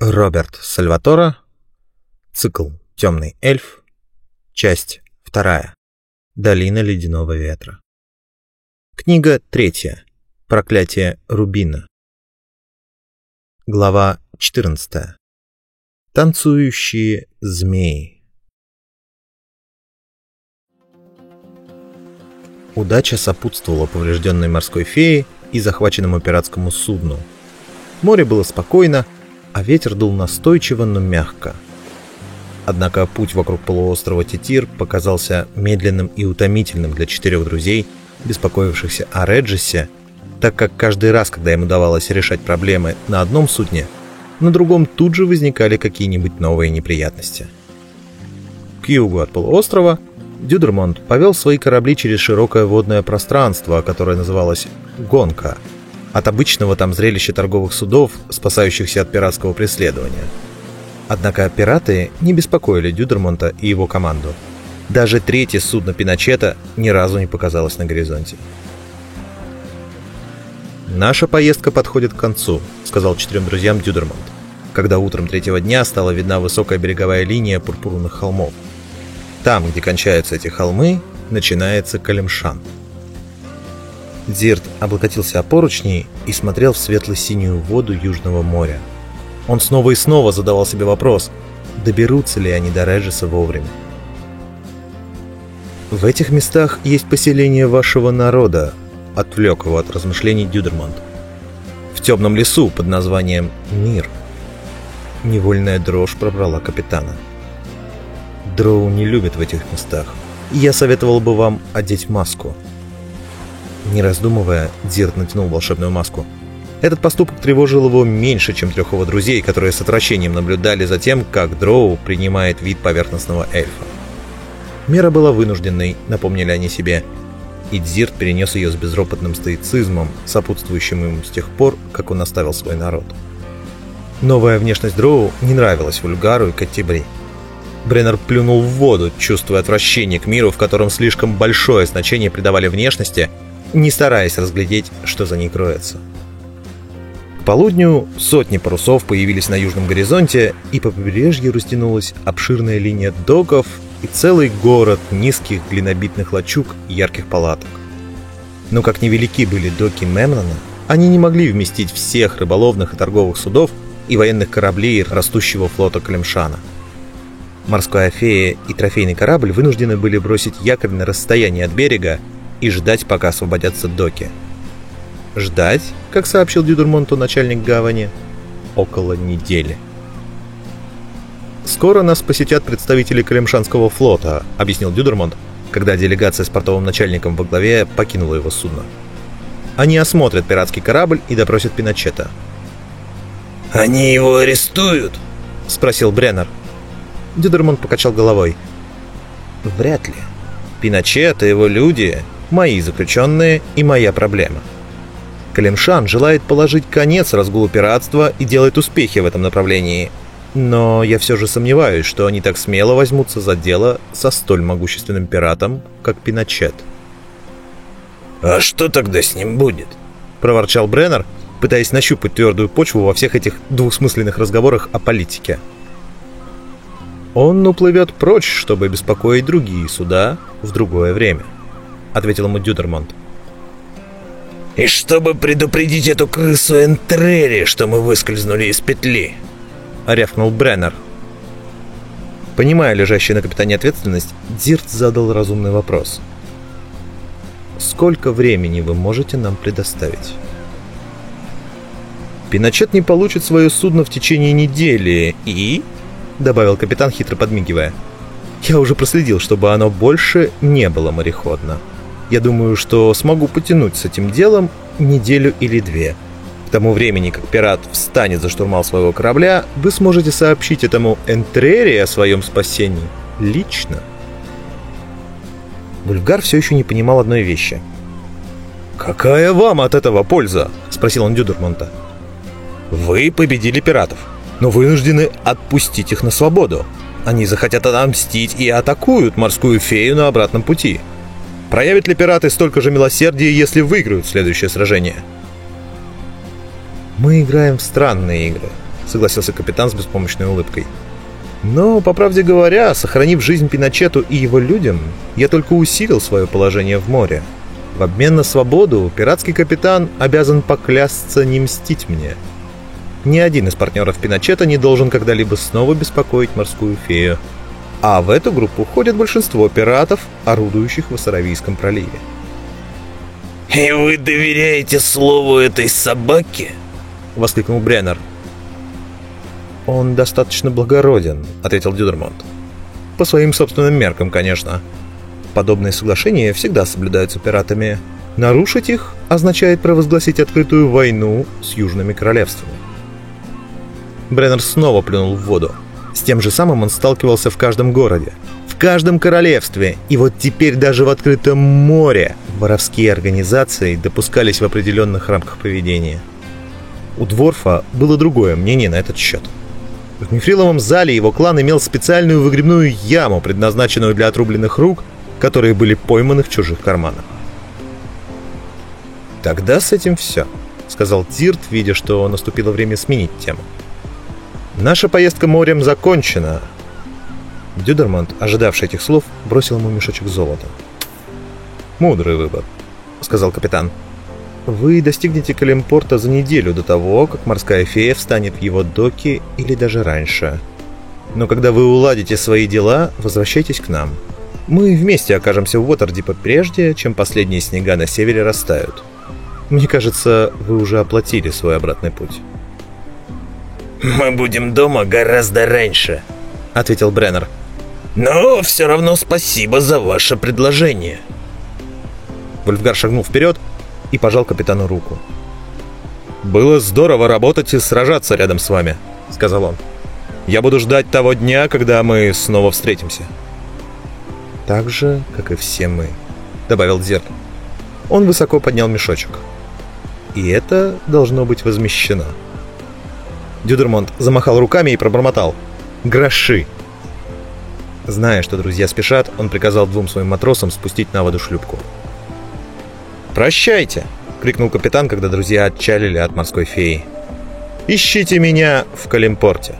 Роберт Сальватора. Цикл «Темный эльф». Часть вторая. Долина ледяного ветра. Книга третья. Проклятие Рубина. Глава 14. Танцующие змеи. Удача сопутствовала поврежденной морской фее и захваченному пиратскому судну. Море было спокойно, а ветер дул настойчиво, но мягко. Однако путь вокруг полуострова Титир показался медленным и утомительным для четырех друзей, беспокоившихся о Реджисе, так как каждый раз, когда им удавалось решать проблемы на одном судне, на другом тут же возникали какие-нибудь новые неприятности. К югу от полуострова Дюдермонт повел свои корабли через широкое водное пространство, которое называлось «Гонка», от обычного там зрелища торговых судов, спасающихся от пиратского преследования. Однако пираты не беспокоили Дюдермонта и его команду. Даже третье судно Пиночета ни разу не показалось на горизонте. «Наша поездка подходит к концу», — сказал четырем друзьям Дюдермонт, когда утром третьего дня стала видна высокая береговая линия пурпурных холмов. Там, где кончаются эти холмы, начинается Калимшан — Зирт облокотился о поручни и смотрел в светло-синюю воду Южного моря. Он снова и снова задавал себе вопрос, доберутся ли они до Реджиса вовремя. «В этих местах есть поселение вашего народа», — отвлек его от размышлений Дюдермонт. «В темном лесу под названием Мир». Невольная дрожь пробрала капитана. «Дроу не любят в этих местах, я советовал бы вам одеть маску». Не раздумывая, Дирт натянул волшебную маску. Этот поступок тревожил его меньше, чем трех его друзей, которые с отвращением наблюдали за тем, как Дроу принимает вид поверхностного эльфа. Мера была вынужденной, напомнили они себе, и Дзирт перенес ее с безропотным стоицизмом, сопутствующим ему с тех пор, как он оставил свой народ. Новая внешность Дроу не нравилась Вульгару и Каттибри. Бреннер плюнул в воду, чувствуя отвращение к миру, в котором слишком большое значение придавали внешности – не стараясь разглядеть, что за ней кроется. К полудню сотни парусов появились на южном горизонте, и по побережью растянулась обширная линия доков и целый город низких глинобитных лачуг и ярких палаток. Но как невелики были доки Мемнона, они не могли вместить всех рыболовных и торговых судов и военных кораблей растущего флота Клемшана. Морская фея и трофейный корабль вынуждены были бросить якорь на расстоянии от берега и ждать, пока освободятся доки. Ждать, как сообщил Дюдермонту начальник гавани, около недели. «Скоро нас посетят представители Кремшанского флота», — объяснил Дюдермонт, когда делегация с портовым начальником во главе покинула его судно. «Они осмотрят пиратский корабль и допросят Пиночета». «Они его арестуют?» — спросил Бреннер. Дюдермонт покачал головой. «Вряд ли. Пиночет и его люди мои заключенные и моя проблема. Калимшан желает положить конец разгулу пиратства и делает успехи в этом направлении. Но я все же сомневаюсь, что они так смело возьмутся за дело со столь могущественным пиратом, как Пиночет. «А что тогда с ним будет?» – проворчал Бреннер, пытаясь нащупать твердую почву во всех этих двухсмысленных разговорах о политике. Он уплывет прочь, чтобы беспокоить другие суда в другое время. — ответил ему Дюдермонт. «И чтобы предупредить эту крысу Энтрери, что мы выскользнули из петли!» — рявкнул Бреннер. Понимая лежащую на капитане ответственность, Дирт задал разумный вопрос. «Сколько времени вы можете нам предоставить?» «Пиночет не получит свое судно в течение недели и...» — добавил капитан, хитро подмигивая. «Я уже проследил, чтобы оно больше не было мореходно». Я думаю, что смогу потянуть с этим делом неделю или две. К тому времени, как пират встанет за штурмал своего корабля, вы сможете сообщить этому Энтрере о своем спасении лично. Бульгар все еще не понимал одной вещи. «Какая вам от этого польза?» — спросил он Дюдермонта. «Вы победили пиратов, но вынуждены отпустить их на свободу. Они захотят отомстить и атакуют морскую фею на обратном пути. Проявят ли пираты столько же милосердия, если выиграют следующее сражение? «Мы играем в странные игры», — согласился капитан с беспомощной улыбкой. Но, по правде говоря, сохранив жизнь Пиночету и его людям, я только усилил свое положение в море. В обмен на свободу пиратский капитан обязан поклясться не мстить мне. Ни один из партнеров Пиночета не должен когда-либо снова беспокоить морскую фею. А в эту группу входит большинство пиратов, орудующих в Ассаравийском проливе. «И вы доверяете слову этой собаки?» — воскликнул Бреннер. «Он достаточно благороден», — ответил Дюдермонт. «По своим собственным меркам, конечно. Подобные соглашения всегда соблюдаются пиратами. Нарушить их означает провозгласить открытую войну с южными королевствами». Бреннер снова плюнул в воду. С тем же самым он сталкивался в каждом городе, в каждом королевстве, и вот теперь даже в открытом море воровские организации допускались в определенных рамках поведения. У Дворфа было другое мнение на этот счет – в мифриловом зале его клан имел специальную выгребную яму, предназначенную для отрубленных рук, которые были пойманы в чужих карманах. «Тогда с этим все», — сказал Тирт, видя, что наступило время сменить тему. «Наша поездка морем закончена». Дюдермонт, ожидавший этих слов, бросил ему мешочек золота. «Мудрый выбор», — сказал капитан. Вы достигнете Калимпорта за неделю до того, как морская фея встанет в его доки или даже раньше. Но когда вы уладите свои дела, возвращайтесь к нам. Мы вместе окажемся в Уотердипа прежде, чем последние снега на севере растают. Мне кажется, вы уже оплатили свой обратный путь. «Мы будем дома гораздо раньше», — ответил Бреннер. «Но все равно спасибо за ваше предложение». Вольфгар шагнул вперед, и пожал капитану руку. «Было здорово работать и сражаться рядом с вами», — сказал он. «Я буду ждать того дня, когда мы снова встретимся». «Так же, как и все мы», — добавил Зерк. Он высоко поднял мешочек. «И это должно быть возмещено». Дюдермонт замахал руками и пробормотал. «Гроши!» Зная, что друзья спешат, он приказал двум своим матросам спустить на воду шлюпку. «Прощайте!» — крикнул капитан, когда друзья отчалили от морской феи. «Ищите меня в Калимпорте!»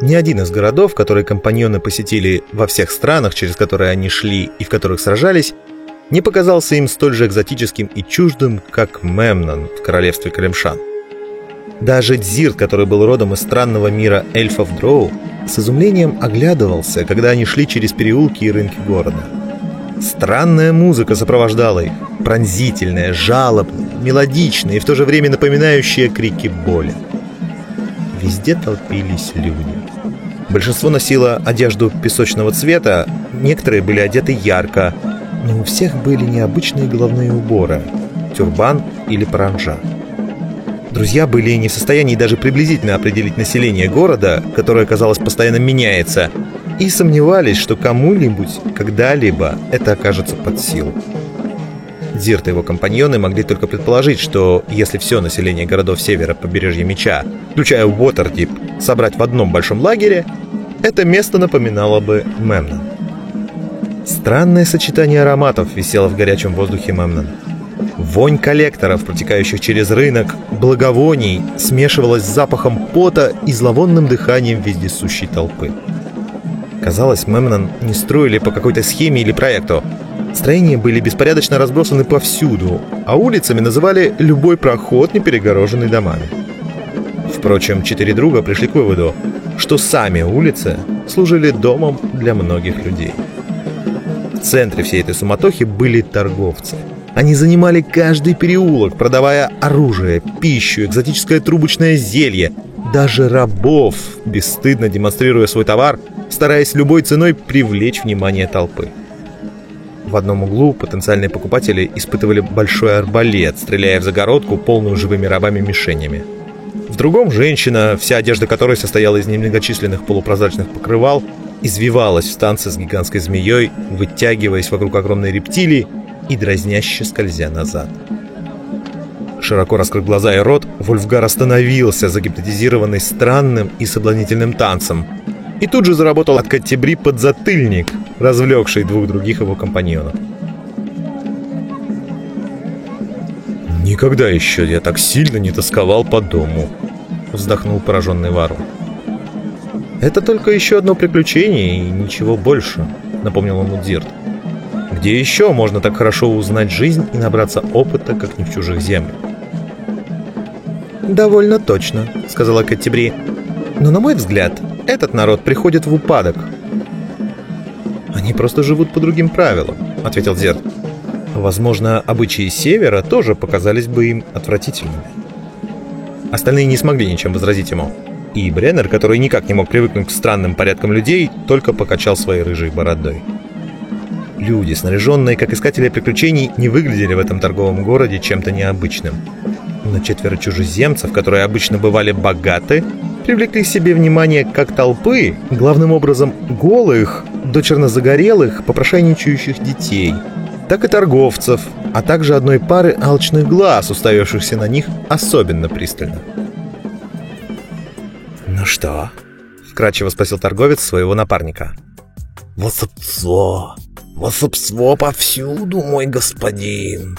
Ни один из городов, которые компаньоны посетили во всех странах, через которые они шли и в которых сражались, не показался им столь же экзотическим и чуждым, как Мемнон в королевстве Калимшан. Даже Дзирт, который был родом из странного мира эльфов Дроу, с изумлением оглядывался, когда они шли через переулки и рынки города. Странная музыка сопровождала их, пронзительная, жалобная, мелодичная и в то же время напоминающая крики боли. Везде толпились люди. Большинство носило одежду песочного цвета, некоторые были одеты ярко, но у всех были необычные головные уборы – тюрбан или паранжа. Друзья были не в состоянии даже приблизительно определить население города, которое, казалось, постоянно меняется, и сомневались, что кому-нибудь когда-либо это окажется под силу. Зирт и его компаньоны могли только предположить, что если все население городов севера побережья Меча, включая Уотердип, собрать в одном большом лагере, это место напоминало бы Мемнон. Странное сочетание ароматов висело в горячем воздухе Мемнон. Вонь коллекторов, протекающих через рынок, благовоний, смешивалась с запахом пота и зловонным дыханием вездесущей толпы. Казалось, Мемнон не строили по какой-то схеме или проекту. Строения были беспорядочно разбросаны повсюду, а улицами называли любой проход, не перегороженный домами. Впрочем, четыре друга пришли к выводу, что сами улицы служили домом для многих людей. Центре всей этой суматохи были торговцы – они занимали каждый переулок, продавая оружие, пищу, экзотическое трубочное зелье, даже рабов, бесстыдно демонстрируя свой товар, стараясь любой ценой привлечь внимание толпы. В одном углу потенциальные покупатели испытывали большой арбалет, стреляя в загородку, полную живыми рабами-мишенями. В другом женщина, вся одежда которой состояла из немногочисленных полупрозрачных покрывал, извивалась в танце с гигантской змеей, вытягиваясь вокруг огромной рептилии и дразняще скользя назад. Широко раскрыв глаза и рот, Вольфгар остановился, загипнотизированный странным и соблазнительным танцем, и тут же заработал от Каттебри подзатыльник, развлекший двух других его компаньонов. «Никогда еще я так сильно не тосковал по дому», — вздохнул пораженный Вару. «Это только еще одно приключение и ничего больше», — напомнил ему Дирт. «Где еще можно так хорошо узнать жизнь и набраться опыта, как не в чужих землях?» «Довольно точно», — сказала Каттебри. «Но, на мой взгляд, этот народ приходит в упадок». «Они просто живут по другим правилам», — ответил Зерт. Возможно, обычаи Севера тоже показались бы им отвратительными. Остальные не смогли ничем возразить ему. И Бреннер, который никак не мог привыкнуть к странным порядкам людей, только покачал своей рыжей бородой. Люди, снаряженные как искатели приключений, не выглядели в этом торговом городе чем-то необычным. Но четверо чужеземцев, которые обычно бывали богаты, привлекли к себе внимание как толпы, главным образом голых, дочерно загорелых, попрошайничающих детей – так и торговцев, а также одной пары алчных глаз, уставившихся на них особенно пристально. «Ну что?» — вкратчиво спросил торговец своего напарника. «Волшебство! Волшебство повсюду, мой господин!»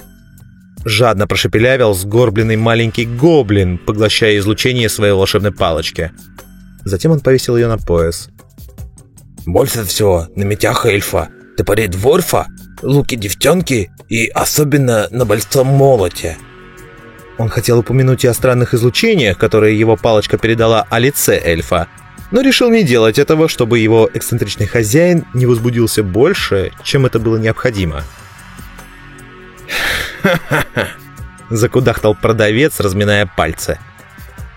Жадно прошепелявил сгорбленный маленький гоблин, поглощая излучение своей волшебной палочки. Затем он повесил ее на пояс. «Больше всего на метях эльфа, топоре дворфа луки-девчонки и особенно на большом молоте. Он хотел упомянуть и о странных излучениях, которые его палочка передала о лице эльфа, но решил не делать этого, чтобы его эксцентричный хозяин не возбудился больше, чем это было необходимо. «Ха-ха-ха!» — закудахтал продавец, разминая пальцы.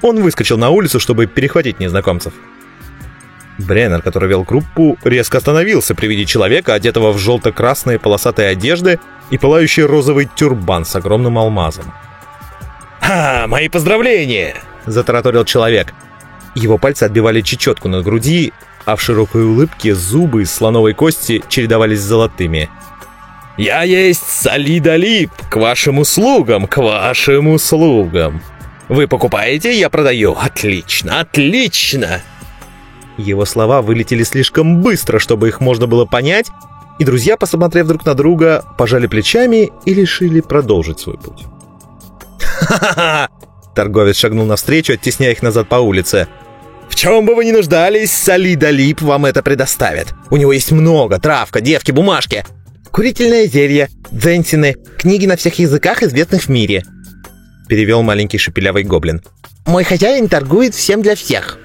Он выскочил на улицу, чтобы перехватить незнакомцев. Бреннер, который вел группу, резко остановился при виде человека, одетого в желто-красные полосатые одежды и пылающий розовый тюрбан с огромным алмазом. «Ха, мои поздравления!» — затараторил человек. Его пальцы отбивали чечетку на груди, а в широкой улыбке зубы из слоновой кости чередовались с золотыми. «Я есть Солидолип, к вашим услугам, к вашим услугам! Вы покупаете, я продаю! Отлично, отлично!» Его слова вылетели слишком быстро, чтобы их можно было понять, и друзья, посмотрев друг на друга, пожали плечами и решили продолжить свой путь. «Ха-ха-ха!» Торговец шагнул навстречу, оттесняя их назад по улице. «В чем бы вы ни нуждались, Солида Лип вам это предоставит. У него есть много, травка, девки, бумажки, курительное зелье, дзенсины, книги на всех языках, известных в мире», перевел маленький шепелявый гоблин. «Мой хозяин торгует всем для всех».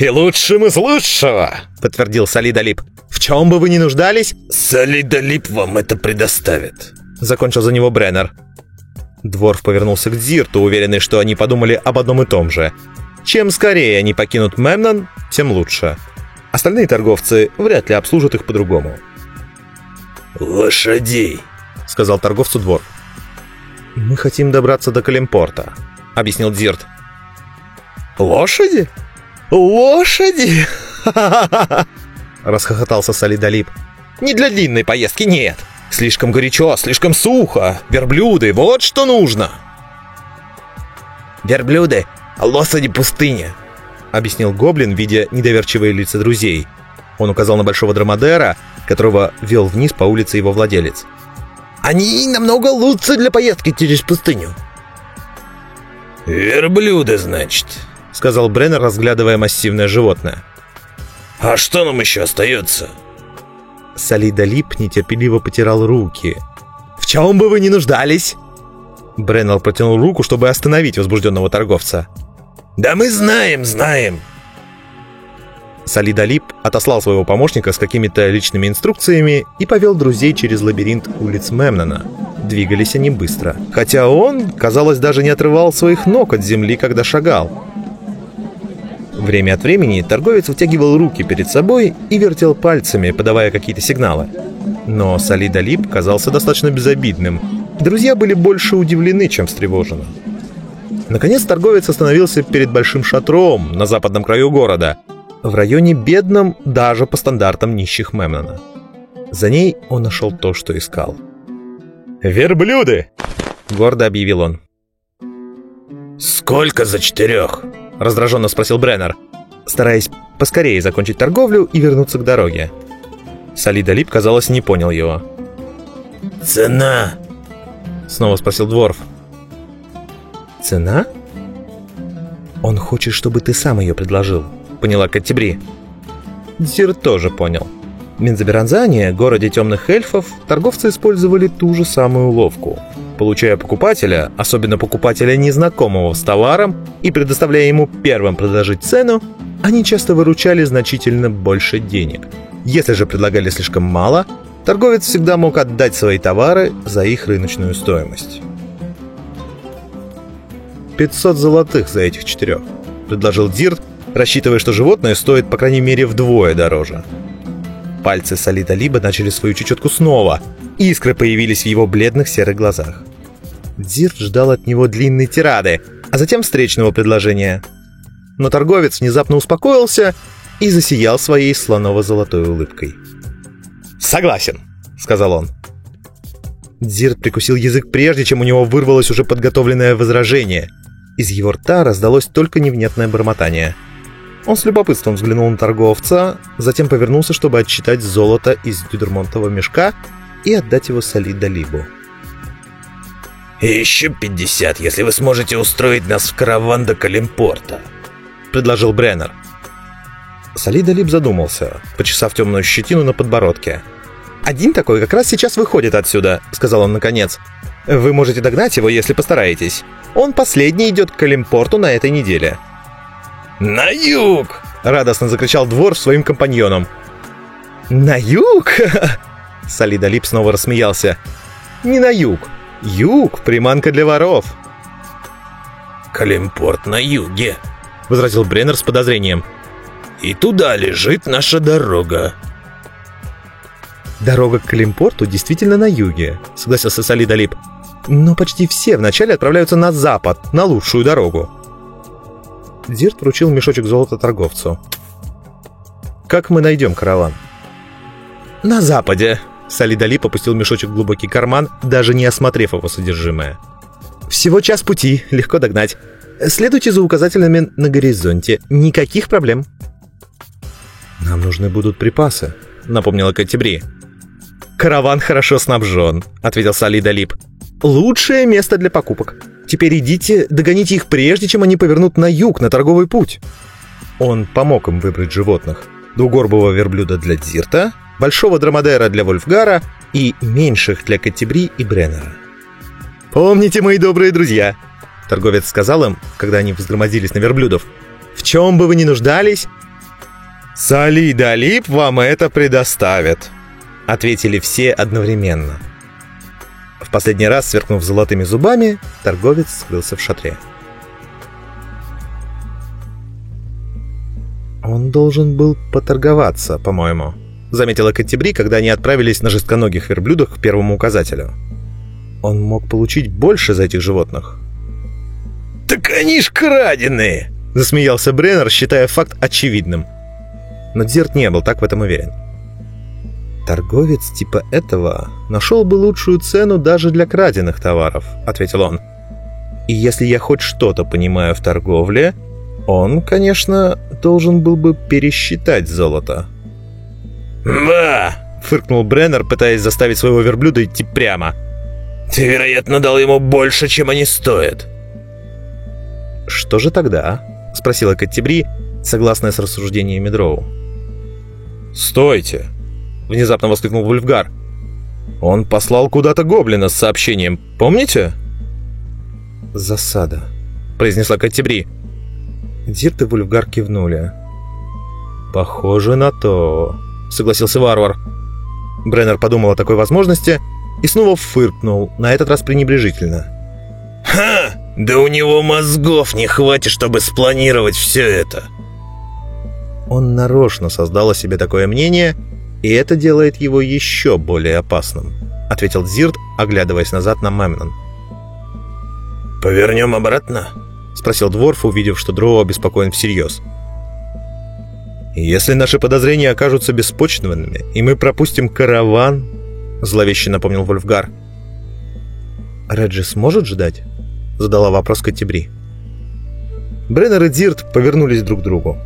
«И лучшим из лучшего!» — подтвердил Солидолип. «В чем бы вы ни нуждались...» «Солидолип вам это предоставит!» — закончил за него Бреннер. Дворф повернулся к Дзирту, уверенный, что они подумали об одном и том же. Чем скорее они покинут Мемнон, тем лучше. Остальные торговцы вряд ли обслужат их по-другому. «Лошадей!» — сказал торговцу Дворф. «Мы хотим добраться до Калимпорта», — объяснил Дзирт. «Лошади?» «Лошади!» — расхохотался Солидолип. «Не для длинной поездки, нет. Слишком горячо, слишком сухо. Верблюды, вот что нужно!» «Верблюды — лошади пустыни», — объяснил Гоблин, видя недоверчивые лица друзей. Он указал на большого драмадера, которого вел вниз по улице его владелец. «Они намного лучше для поездки через пустыню». «Верблюды, значит», — сказал Бреннер, разглядывая массивное животное. «А что нам еще остается?» Солида Лип нетерпеливо потирал руки. «В чем бы вы ни нуждались?» Бреннер протянул руку, чтобы остановить возбужденного торговца. «Да мы знаем, знаем!» Солида Лип отослал своего помощника с какими-то личными инструкциями и повел друзей через лабиринт улиц Мемнона. Двигались они быстро. Хотя он, казалось, даже не отрывал своих ног от земли, когда шагал. Время от времени торговец вытягивал руки перед собой и вертел пальцами, подавая какие-то сигналы. Но Солида Лип казался достаточно безобидным. Друзья были больше удивлены, чем встревожены. Наконец торговец остановился перед большим шатром на западном краю города, в районе бедном даже по стандартам нищих Мемнона. За ней он нашел то, что искал. «Верблюды!» — гордо объявил он. «Сколько за четырех?» Раздраженно спросил Бреннер, стараясь поскорее закончить торговлю и вернуться к дороге. Солида Лип, казалось, не понял его. «Цена?» Снова спросил Дворф. Цена? Он хочет, чтобы ты сам ее предложил, поняла Каттебри. Зир тоже понял. В Минзаберанзане, городе темных эльфов, торговцы использовали ту же самую уловку. Получая покупателя, особенно покупателя незнакомого с товаром, и предоставляя ему первым предложить цену, они часто выручали значительно больше денег. Если же предлагали слишком мало, торговец всегда мог отдать свои товары за их рыночную стоимость. 500 золотых за этих четырех, предложил Дирт, рассчитывая, что животное стоит по крайней мере вдвое дороже. Пальцы Солида Либа начали свою чечетку снова. Искры появились в его бледных серых глазах. Дирт ждал от него длинной тирады, а затем встречного предложения. Но торговец внезапно успокоился и засиял своей слоново-золотой улыбкой. «Согласен», — сказал он. Дирт прикусил язык прежде, чем у него вырвалось уже подготовленное возражение — из его рта раздалось только невнятное бормотание. Он с любопытством взглянул на торговца, затем повернулся, чтобы отчитать золото из дюдермонтового мешка и отдать его Сали Далибу. «Еще пятьдесят, если вы сможете устроить нас в караван до Калимпорта», — предложил Бреннер. Сали Далиб задумался, почесав темную щетину на подбородке. «Один такой как раз сейчас выходит отсюда», — сказал он наконец. «Вы можете догнать его, если постараетесь. Он последний идет к Калимпорту на этой неделе». «На юг!» — радостно закричал двор своим компаньонам. «На юг?» Солида Лип снова рассмеялся. «Не на юг. Юг — приманка для воров». «Калимпорт на юге», — возразил Бреннер с подозрением. «И туда лежит наша дорога». «Дорога к Калимпорту действительно на юге», — согласился Солида Лип но почти все вначале отправляются на запад, на лучшую дорогу. Дирт вручил мешочек золота торговцу. «Как мы найдем караван?» «На западе», — Салидали попустил мешочек в глубокий карман, даже не осмотрев его содержимое. «Всего час пути, легко догнать. Следуйте за указателями на горизонте, никаких проблем». «Нам нужны будут припасы», — напомнила Катебри. «Караван хорошо снабжен», — ответил Салида Лип. Лучшее место для покупок. Теперь идите, догоните их прежде, чем они повернут на юг, на торговый путь. Он помог им выбрать животных. Двугорбого верблюда для Дзирта, большого драмадера для Вольфгара и меньших для Каттебри и Бреннера. «Помните, мои добрые друзья!» Торговец сказал им, когда они взгромоздились на верблюдов. «В чем бы вы ни нуждались, Сали Далип вам это предоставят!» Ответили все одновременно – в последний раз, сверкнув золотыми зубами, торговец скрылся в шатре. «Он должен был поторговаться, по-моему», — заметила Каттебри, когда они отправились на жестконогих верблюдах к первому указателю. «Он мог получить больше за этих животных». «Так они ж краденые!» — засмеялся Бреннер, считая факт очевидным. Но Дзерт не был так в этом уверен. «Торговец типа этого нашел бы лучшую цену даже для краденных товаров», — ответил он. «И если я хоть что-то понимаю в торговле, он, конечно, должен был бы пересчитать золото». «Ба!» — фыркнул Бреннер, пытаясь заставить своего верблюда идти прямо. «Ты, вероятно, дал ему больше, чем они стоят». «Что же тогда?» — спросила Каттебри, согласная с рассуждениями Дроу. «Стойте!» внезапно воскликнул Вульфгар. Он послал куда-то гоблина с сообщением, помните? Засада, произнесла Каттебри. Дирт и Вульфгар кивнули. Похоже на то, согласился варвар. Бреннер подумал о такой возможности и снова фыркнул, на этот раз пренебрежительно. «Ха! Да у него мозгов не хватит, чтобы спланировать все это!» Он нарочно создал о себе такое мнение и это делает его еще более опасным», — ответил Зирт, оглядываясь назад на Мемнон. «Повернем обратно?» — спросил Дворф, увидев, что Дроу обеспокоен всерьез. «Если наши подозрения окажутся беспочвенными, и мы пропустим караван...» — зловеще напомнил Вольфгар. «Реджи сможет ждать?» — задала вопрос Катебри. Бреннер и Дзирт повернулись друг к другу.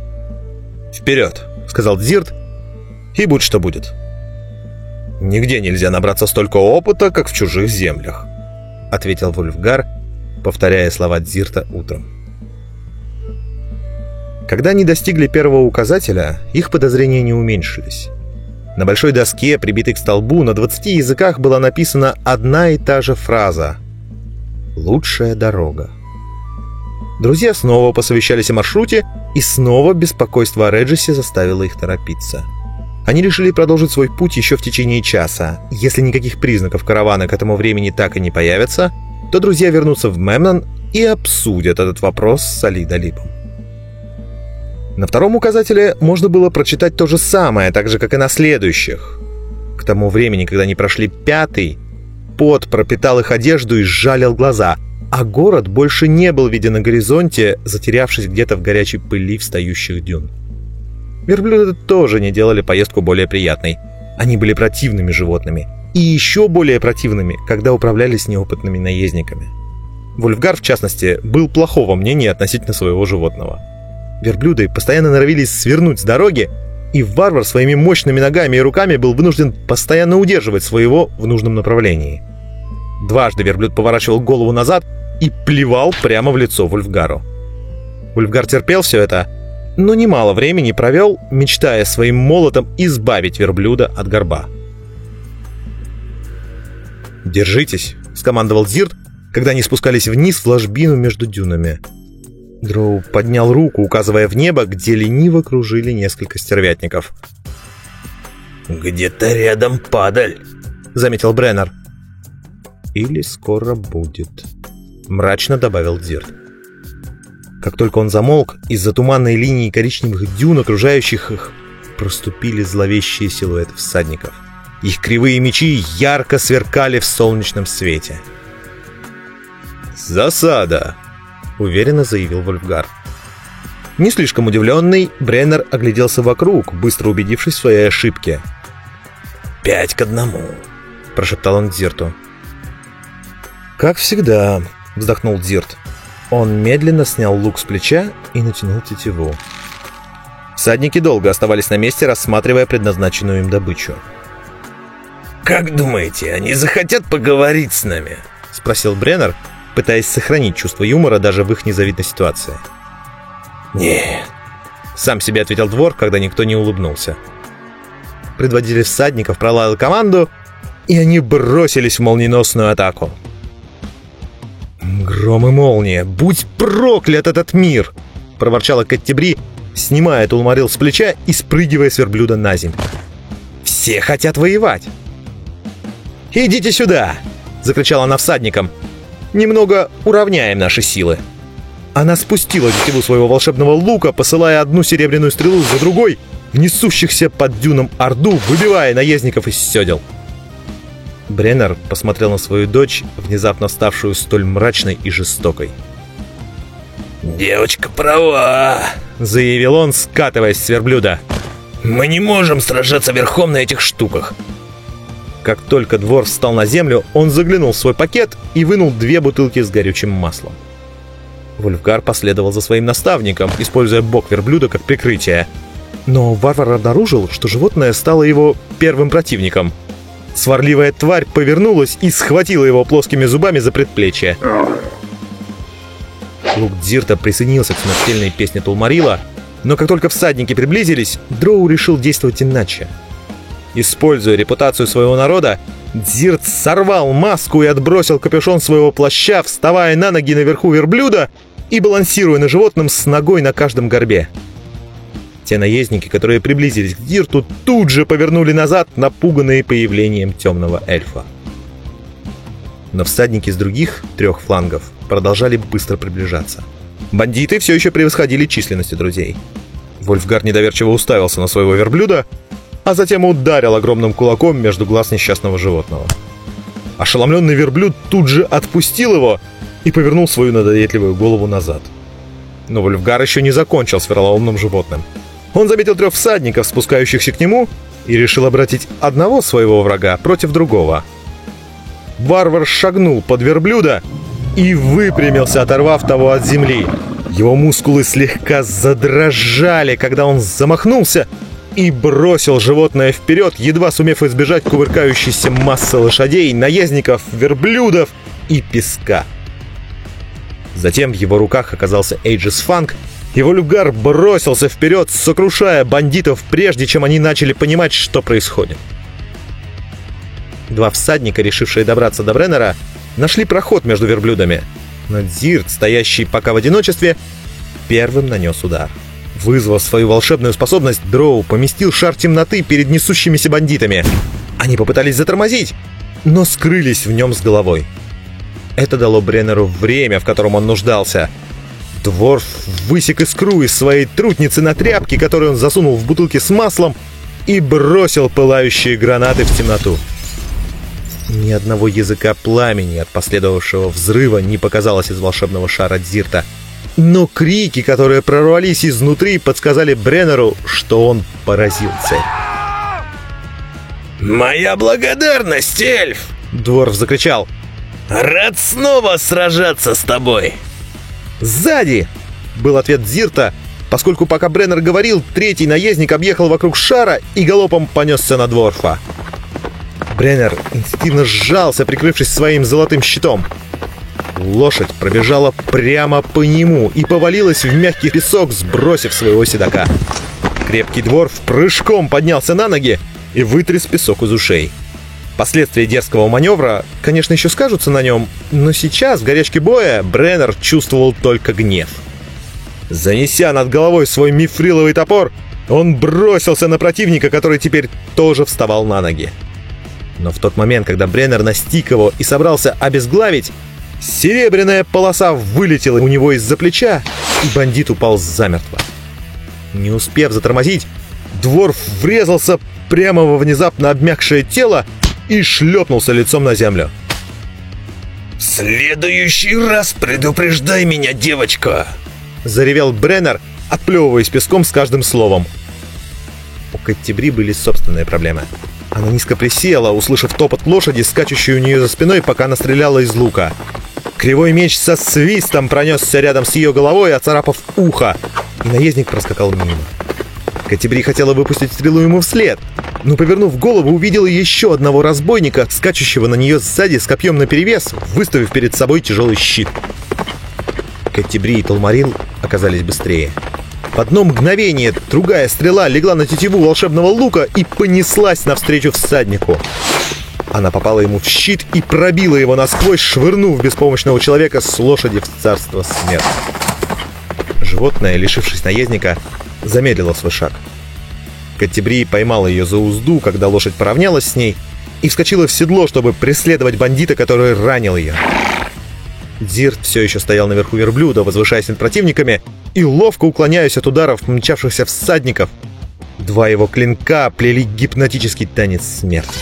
«Вперед!» — сказал Дзирт, и будь что будет. Нигде нельзя набраться столько опыта, как в чужих землях, ответил Вульфгар, повторяя слова Дзирта утром. Когда они достигли первого указателя, их подозрения не уменьшились. На большой доске, прибитой к столбу, на 20 языках была написана одна и та же фраза «Лучшая дорога». Друзья снова посовещались о маршруте, и снова беспокойство о Реджисе заставило их торопиться. Они решили продолжить свой путь еще в течение часа. Если никаких признаков каравана к этому времени так и не появятся, то друзья вернутся в Мемнон и обсудят этот вопрос с Алидалипом. На втором указателе можно было прочитать то же самое, так же, как и на следующих. К тому времени, когда они прошли пятый, пот пропитал их одежду и сжалил глаза, а город больше не был виден на горизонте, затерявшись где-то в горячей пыли встающих дюн. Верблюды тоже не делали поездку более приятной. Они были противными животными. И еще более противными, когда управлялись неопытными наездниками. Вольфгар, в частности, был плохого мнения относительно своего животного – Верблюды постоянно норовились свернуть с дороги, и варвар своими мощными ногами и руками был вынужден постоянно удерживать своего в нужном направлении. Дважды верблюд поворачивал голову назад и плевал прямо в лицо Вульфгару. Вульфгар терпел все это, но немало времени провел, мечтая своим молотом избавить верблюда от горба. «Держитесь», — скомандовал Зирт, когда они спускались вниз в ложбину между дюнами — Дроу поднял руку, указывая в небо, где лениво кружили несколько стервятников. «Где-то рядом падаль», — заметил Бреннер. «Или скоро будет», — мрачно добавил Дирт. Как только он замолк, из-за туманной линии коричневых дюн, окружающих их, проступили зловещие силуэты всадников. Их кривые мечи ярко сверкали в солнечном свете. «Засада!» — уверенно заявил Вольфгар. Не слишком удивленный, Бреннер огляделся вокруг, быстро убедившись в своей ошибке. «Пять к одному», — прошептал он Дзирту. «Как всегда», — вздохнул Дзирт. Он медленно снял лук с плеча и натянул тетиву. Всадники долго оставались на месте, рассматривая предназначенную им добычу. «Как думаете, они захотят поговорить с нами?» — спросил Бреннер, пытаясь сохранить чувство юмора даже в их незавидной ситуации. «Нет», — сам себе ответил двор, когда никто не улыбнулся. Предводитель всадников пролаял команду, и они бросились в молниеносную атаку. «Гром и молния! Будь проклят этот мир!» — проворчала Каттебри, снимая Тулмарил с плеча и спрыгивая с верблюда на землю. «Все хотят воевать!» «Идите сюда!» — закричала она всадникам немного уравняем наши силы. Она спустила тетиву своего волшебного лука, посылая одну серебряную стрелу за другой, несущихся под дюном Орду, выбивая наездников из седел. Бреннер посмотрел на свою дочь, внезапно ставшую столь мрачной и жестокой. «Девочка права», — заявил он, скатываясь с верблюда. «Мы не можем сражаться верхом на этих штуках. Как только двор встал на землю, он заглянул в свой пакет и вынул две бутылки с горючим маслом. Вольфгар последовал за своим наставником, используя бок верблюда как прикрытие. Но варвар обнаружил, что животное стало его первым противником. Сварливая тварь повернулась и схватила его плоскими зубами за предплечье. Лук Дзирта присоединился к смертельной песне Тулмарила, но как только всадники приблизились, Дроу решил действовать иначе — Используя репутацию своего народа, Дзирт сорвал маску и отбросил капюшон своего плаща, вставая на ноги наверху верблюда и балансируя на животном с ногой на каждом горбе. Те наездники, которые приблизились к Дирту, тут же повернули назад, напуганные появлением темного эльфа. Но всадники с других трех флангов продолжали быстро приближаться. Бандиты все еще превосходили численностью друзей. Вольфгар недоверчиво уставился на своего верблюда, а затем ударил огромным кулаком между глаз несчастного животного. Ошеломленный верблюд тут же отпустил его и повернул свою надоедливую голову назад. Но Вольфгар еще не закончил с вероломным животным. Он заметил трех всадников, спускающихся к нему, и решил обратить одного своего врага против другого. Варвар шагнул под верблюда и выпрямился, оторвав того от земли. Его мускулы слегка задрожали, когда он замахнулся и бросил животное вперед, едва сумев избежать кувыркающейся массы лошадей, наездников, верблюдов и песка. Затем в его руках оказался Эйджис Фанк, и Вольфгар бросился вперед, сокрушая бандитов, прежде чем они начали понимать, что происходит. Два всадника, решившие добраться до Бреннера, нашли проход между верблюдами, но Дзирт, стоящий пока в одиночестве, первым нанес удар. Вызвав свою волшебную способность, Дроу поместил шар темноты перед несущимися бандитами. Они попытались затормозить, но скрылись в нем с головой. Это дало Бреннеру время, в котором он нуждался. Дворф высек искру из своей трутницы на тряпке, которую он засунул в бутылки с маслом, и бросил пылающие гранаты в темноту. Ни одного языка пламени от последовавшего взрыва не показалось из волшебного шара Дзирта — но крики, которые прорвались изнутри, подсказали Бреннеру, что он поразил цель. «Моя благодарность, эльф!» Дворф закричал. «Рад снова сражаться с тобой!» «Сзади!» Был ответ Зирта, поскольку пока Бреннер говорил, третий наездник объехал вокруг шара и галопом понесся на Дворфа. Бреннер инстинктивно сжался, прикрывшись своим золотым щитом. Лошадь пробежала прямо по нему и повалилась в мягкий песок, сбросив своего седока. Крепкий дворф прыжком поднялся на ноги и вытряс песок из ушей. Последствия дерзкого маневра, конечно, еще скажутся на нем, но сейчас, в горячке боя, Бреннер чувствовал только гнев. Занеся над головой свой мифриловый топор, он бросился на противника, который теперь тоже вставал на ноги. Но в тот момент, когда Бреннер настиг его и собрался обезглавить, Серебряная полоса вылетела у него из-за плеча, и бандит упал замертво. Не успев затормозить, Дворф врезался прямо во внезапно обмякшее тело и шлепнулся лицом на землю. «В следующий раз предупреждай меня, девочка!» Заревел Бреннер, отплевываясь песком с каждым словом. У Каттебри были собственные проблемы. Она низко присела, услышав топот лошади, скачущей у нее за спиной, пока она стреляла из лука. Кривой меч со свистом пронесся рядом с ее головой, оцарапав ухо, и наездник проскакал мимо. Катебри хотела выпустить стрелу ему вслед, но, повернув голову, увидела еще одного разбойника, скачущего на нее сзади с копьем наперевес, выставив перед собой тяжелый щит. Катебри и Талмарил оказались быстрее. В одно мгновение другая стрела легла на тетиву волшебного лука и понеслась навстречу всаднику. Она попала ему в щит и пробила его насквозь, швырнув беспомощного человека с лошади в царство смерти. Животное, лишившись наездника, замедлило свой шаг. Каттебри поймала ее за узду, когда лошадь поравнялась с ней, и вскочила в седло, чтобы преследовать бандита, который ранил ее. Дзирт все еще стоял наверху верблюда, возвышаясь над противниками, и ловко уклоняясь от ударов мчавшихся всадников. Два его клинка плели гипнотический танец смерти.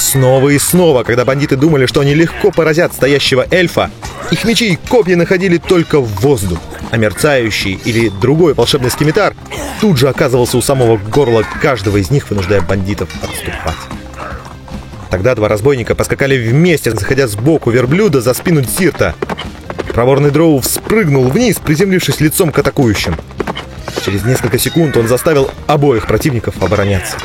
Снова и снова, когда бандиты думали, что они легко поразят стоящего эльфа, их мечи и копья находили только в воздух, а мерцающий или другой волшебный скимитар тут же оказывался у самого горла каждого из них, вынуждая бандитов отступать. Тогда два разбойника поскакали вместе, заходя сбоку верблюда за спину Дзирта. Проворный дроу вспрыгнул вниз, приземлившись лицом к атакующим. Через несколько секунд он заставил обоих противников обороняться.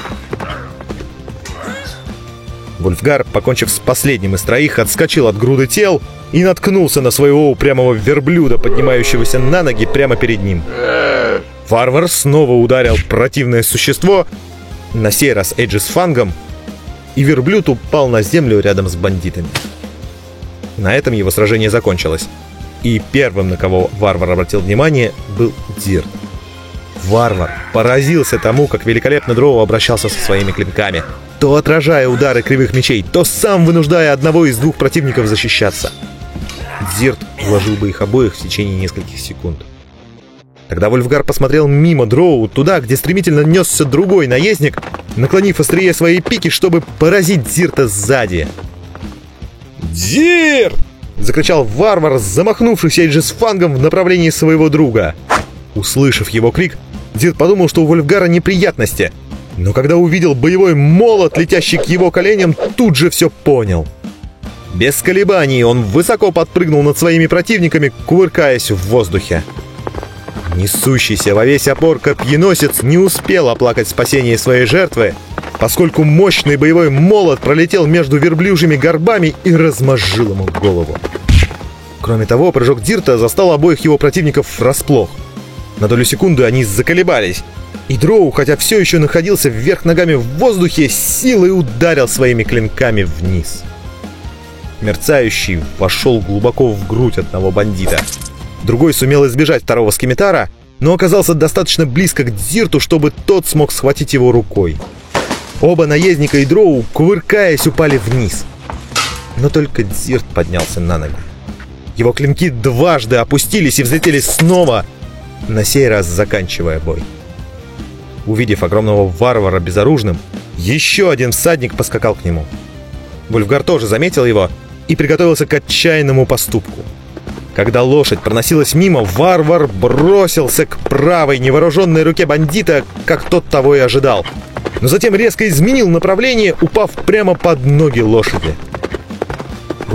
Вульфгар, покончив с последним из троих, отскочил от груды тел и наткнулся на своего упрямого верблюда, поднимающегося на ноги прямо перед ним. Варвар снова ударил противное существо, на сей раз Эйджи с фангом, и верблюд упал на землю рядом с бандитами. На этом его сражение закончилось. И первым, на кого варвар обратил внимание, был Дирт. Варвар поразился тому, как великолепно Дроу обращался со своими клинками – то отражая удары кривых мечей, то сам вынуждая одного из двух противников защищаться. Зирт вложил бы их обоих в течение нескольких секунд. Тогда Вольфгар посмотрел мимо Дроу, туда, где стремительно несся другой наездник, наклонив острие своей пики, чтобы поразить Зирта сзади. «Зирт!» — закричал варвар, замахнувшийся Эйджисфангом в направлении своего друга. Услышав его крик, Зирт подумал, что у Вольфгара неприятности — но когда увидел боевой молот, летящий к его коленям, тут же все понял. Без колебаний он высоко подпрыгнул над своими противниками, кувыркаясь в воздухе. Несущийся во весь опор копьеносец не успел оплакать спасение своей жертвы, поскольку мощный боевой молот пролетел между верблюжьими горбами и размозжил ему голову. Кроме того, прыжок Дирта застал обоих его противников врасплох. На долю секунды они заколебались, и Дроу, хотя все еще находился вверх ногами в воздухе, силой ударил своими клинками вниз. Мерцающий вошел глубоко в грудь одного бандита. Другой сумел избежать второго скимитара, но оказался достаточно близко к Дзирту, чтобы тот смог схватить его рукой. Оба наездника и Дроу, кувыркаясь, упали вниз. Но только Дзирт поднялся на ноги. Его клинки дважды опустились и взлетели снова, на сей раз заканчивая бой. Увидев огромного варвара безоружным, еще один всадник поскакал к нему. Вульфгар тоже заметил его и приготовился к отчаянному поступку. Когда лошадь проносилась мимо, варвар бросился к правой невооруженной руке бандита, как тот того и ожидал. Но затем резко изменил направление, упав прямо под ноги лошади.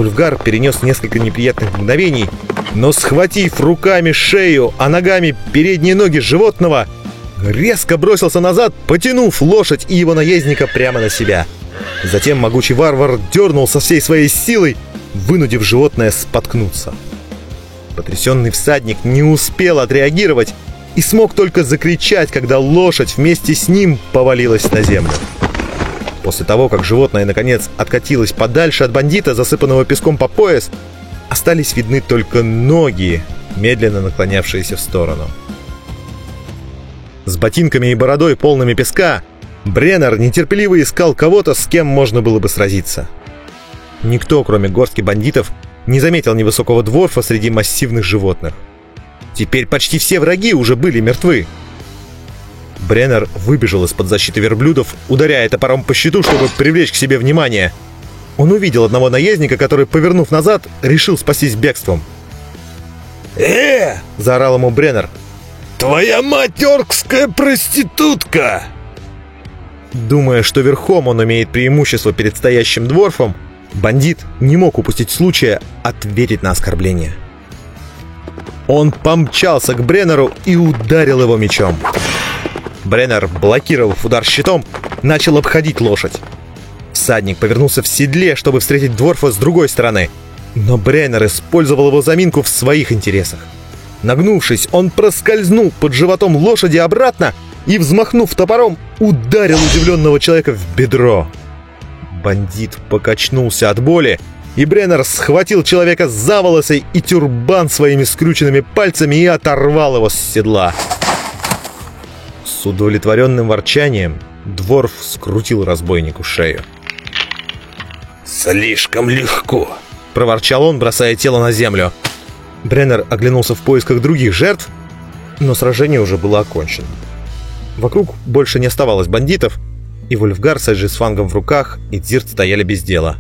Вульфгар перенес несколько неприятных мгновений, но схватив руками шею, а ногами передние ноги животного, резко бросился назад, потянув лошадь и его наездника прямо на себя. Затем могучий варвар дернул со всей своей силой, вынудив животное споткнуться. Потрясенный всадник не успел отреагировать и смог только закричать, когда лошадь вместе с ним повалилась на землю. После того, как животное наконец откатилось подальше от бандита, засыпанного песком по пояс, остались видны только ноги, медленно наклонявшиеся в сторону. С ботинками и бородой, полными песка, Бреннер нетерпеливо искал кого-то, с кем можно было бы сразиться. Никто, кроме горстки бандитов, не заметил невысокого дворфа среди массивных животных. Теперь почти все враги уже были мертвы. Бреннер выбежал из-под защиты верблюдов, ударяя топором по щиту, чтобы привлечь к себе внимание. Он увидел одного наездника, который, повернув назад, решил спастись бегством. «Э!» — заорал ему Бреннер. «Твоя мать оркская проститутка!» Думая, что верхом он имеет преимущество перед стоящим дворфом, бандит не мог упустить случая ответить на оскорбление. Он помчался к Бреннеру и ударил его мечом. Бреннер, блокировав удар щитом, начал обходить лошадь. Всадник повернулся в седле, чтобы встретить Дворфа с другой стороны, но Бреннер использовал его заминку в своих интересах. Нагнувшись, он проскользнул под животом лошади обратно и, взмахнув топором, ударил удивленного человека в бедро. Бандит покачнулся от боли, и Бреннер схватил человека за волосы и тюрбан своими скрюченными пальцами и оторвал его с седла. С удовлетворенным ворчанием Дворф скрутил разбойнику шею. «Слишком легко!» — проворчал он, бросая тело на землю. Бреннер оглянулся в поисках других жертв, но сражение уже было окончено. Вокруг больше не оставалось бандитов, и Вольфгар с Эджисфангом в руках и Дзирт стояли без дела.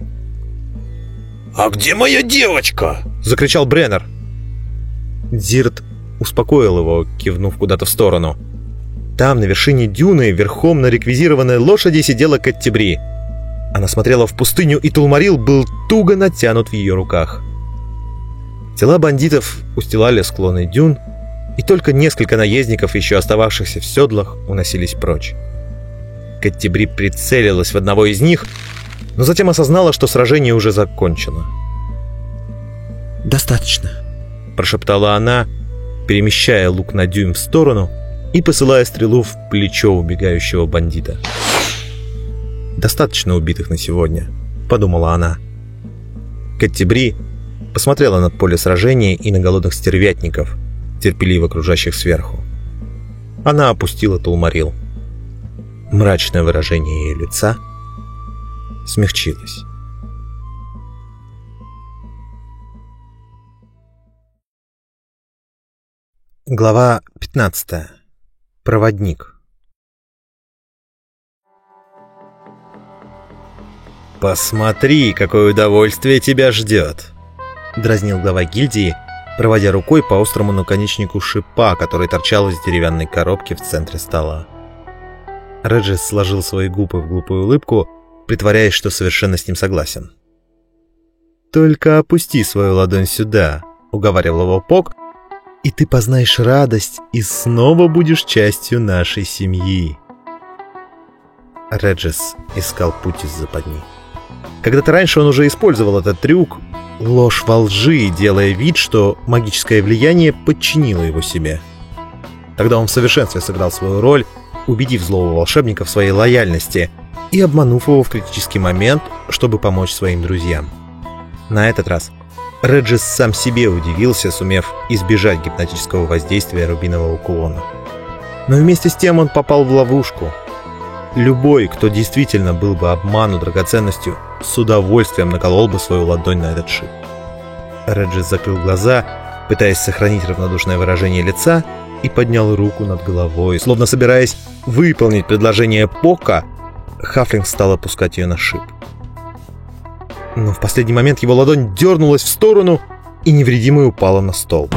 «А где моя девочка?» — закричал Бреннер. Дзирт успокоил его, кивнув куда-то в сторону. Там, на вершине дюны, верхом на реквизированной лошади сидела Каттебри. Она смотрела в пустыню, и Тулмарил был туго натянут в ее руках. Тела бандитов устилали склоны дюн, и только несколько наездников, еще остававшихся в седлах, уносились прочь. Каттебри прицелилась в одного из них, но затем осознала, что сражение уже закончено. «Достаточно», — прошептала она, перемещая лук на дюйм в сторону и посылая стрелу в плечо убегающего бандита. «Достаточно убитых на сегодня», — подумала она. Каттебри посмотрела на поле сражения и на голодных стервятников, терпеливо кружащих сверху. Она опустила Тулмарил. Мрачное выражение ее лица смягчилось. Глава 15. Проводник. «Посмотри, какое удовольствие тебя ждет!» — дразнил глава гильдии, проводя рукой по острому наконечнику шипа, который торчал из деревянной коробки в центре стола. Реджис сложил свои губы в глупую улыбку, притворяясь, что совершенно с ним согласен. «Только опусти свою ладонь сюда», — уговаривал его Пок, «и ты познаешь радость и снова будешь частью нашей семьи». Реджис искал путь из западни. Когда-то раньше он уже использовал этот трюк, ложь во лжи, делая вид, что магическое влияние подчинило его себе. Тогда он в совершенстве сыграл свою роль, убедив злого волшебника в своей лояльности и обманув его в критический момент, чтобы помочь своим друзьям. На этот раз Реджис сам себе удивился, сумев избежать гипнотического воздействия рубинового кулона. Но вместе с тем он попал в ловушку. Любой, кто действительно был бы обманут драгоценностью, с удовольствием наколол бы свою ладонь на этот шип. Реджис закрыл глаза, пытаясь сохранить равнодушное выражение лица, и поднял руку над головой, словно собираясь выполнить предложение Пока, Хафлинг стал опускать ее на шип. Но в последний момент его ладонь дернулась в сторону и невредимой упала на стол.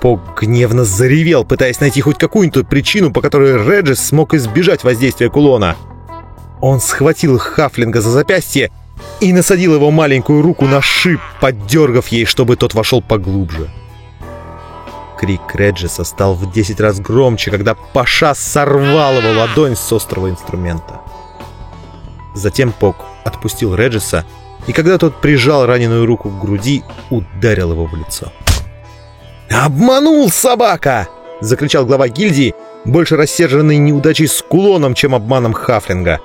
Пок гневно заревел, пытаясь найти хоть какую-нибудь причину, по которой Реджис смог избежать воздействия кулона. Он схватил Хафлинга за запястье и насадил его маленькую руку на шип, поддергав ей, чтобы тот вошел поглубже. Крик Реджиса стал в 10 раз громче, когда Паша сорвал его ладонь с острого инструмента. Затем Пок отпустил Реджиса, и когда тот прижал раненую руку к груди, ударил его в лицо. «Обманул собака!» — закричал глава гильдии, больше рассерженный неудачей с кулоном, чем обманом Хафлинга.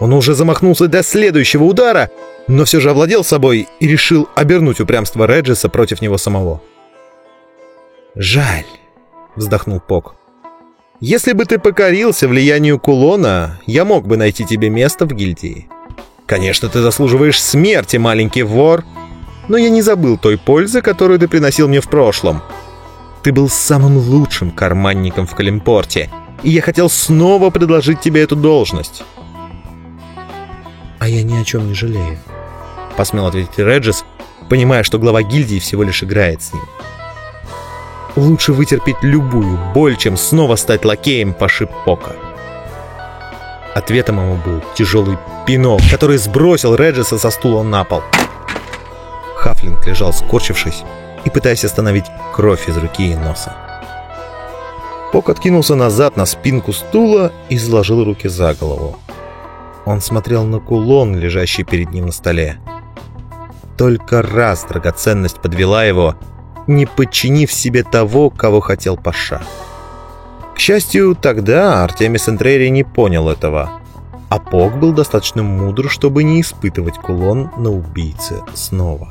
Он уже замахнулся до следующего удара, но все же овладел собой и решил обернуть упрямство Реджиса против него самого. «Жаль», — вздохнул Пок. «Если бы ты покорился влиянию кулона, я мог бы найти тебе место в гильдии. Конечно, ты заслуживаешь смерти, маленький вор, но я не забыл той пользы, которую ты приносил мне в прошлом. Ты был самым лучшим карманником в Калимпорте, и я хотел снова предложить тебе эту должность». «А я ни о чем не жалею», — посмел ответить Реджис, понимая, что глава гильдии всего лишь играет с ним. Лучше вытерпеть любую боль, чем снова стать лакеем по шиппока. Ответом ему был тяжелый пинок, который сбросил Реджиса со стула на пол. Хафлинг лежал скорчившись и пытаясь остановить кровь из руки и носа. Пок откинулся назад на спинку стула и заложил руки за голову. Он смотрел на кулон, лежащий перед ним на столе. Только раз драгоценность подвела его, не подчинив себе того, кого хотел Паша. К счастью, тогда Артемис Энтрери не понял этого, а Пок был достаточно мудр, чтобы не испытывать кулон на убийце снова.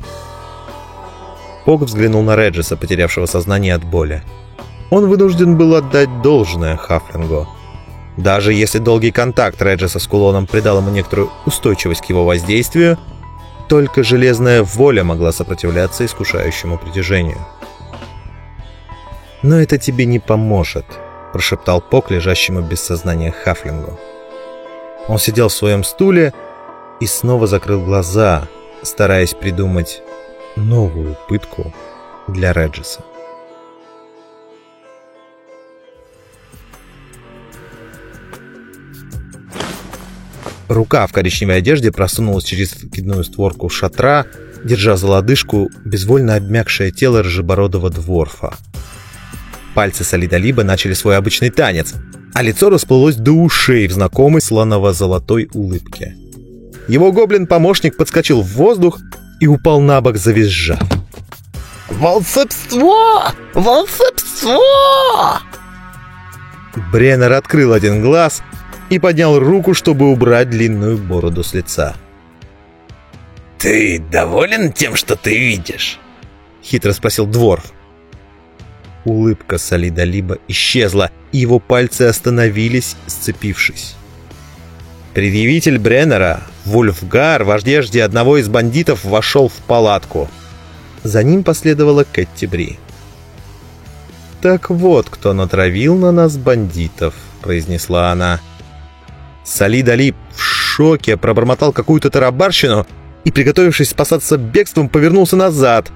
Пок взглянул на Реджиса, потерявшего сознание от боли. Он вынужден был отдать должное Хафлингу. Даже если долгий контакт Реджиса с кулоном придал ему некоторую устойчивость к его воздействию, только железная воля могла сопротивляться искушающему притяжению. «Но это тебе не поможет», — прошептал Пок лежащему без сознания Хафлингу. Он сидел в своем стуле и снова закрыл глаза, стараясь придумать новую пытку для Реджиса. Рука в коричневой одежде просунулась через откидную створку шатра, держа за лодыжку безвольно обмякшее тело рыжебородого дворфа. Пальцы Солидолиба начали свой обычный танец, а лицо расплылось до ушей в знакомой слоново-золотой улыбке. Его гоблин-помощник подскочил в воздух и упал на бок, завизжав. «Волшебство! Волшебство!» Бреннер открыл один глаз и поднял руку, чтобы убрать длинную бороду с лица. «Ты доволен тем, что ты видишь?» — хитро спросил Дворф. Улыбка Солида Либо исчезла, и его пальцы остановились, сцепившись. Предъявитель Бреннера, Вульфгар, в одежде одного из бандитов, вошел в палатку. За ним последовала Кэтти Бри. «Так вот, кто натравил на нас бандитов», — произнесла она. Салид Али в шоке пробормотал какую-то тарабарщину и, приготовившись спасаться бегством, повернулся назад.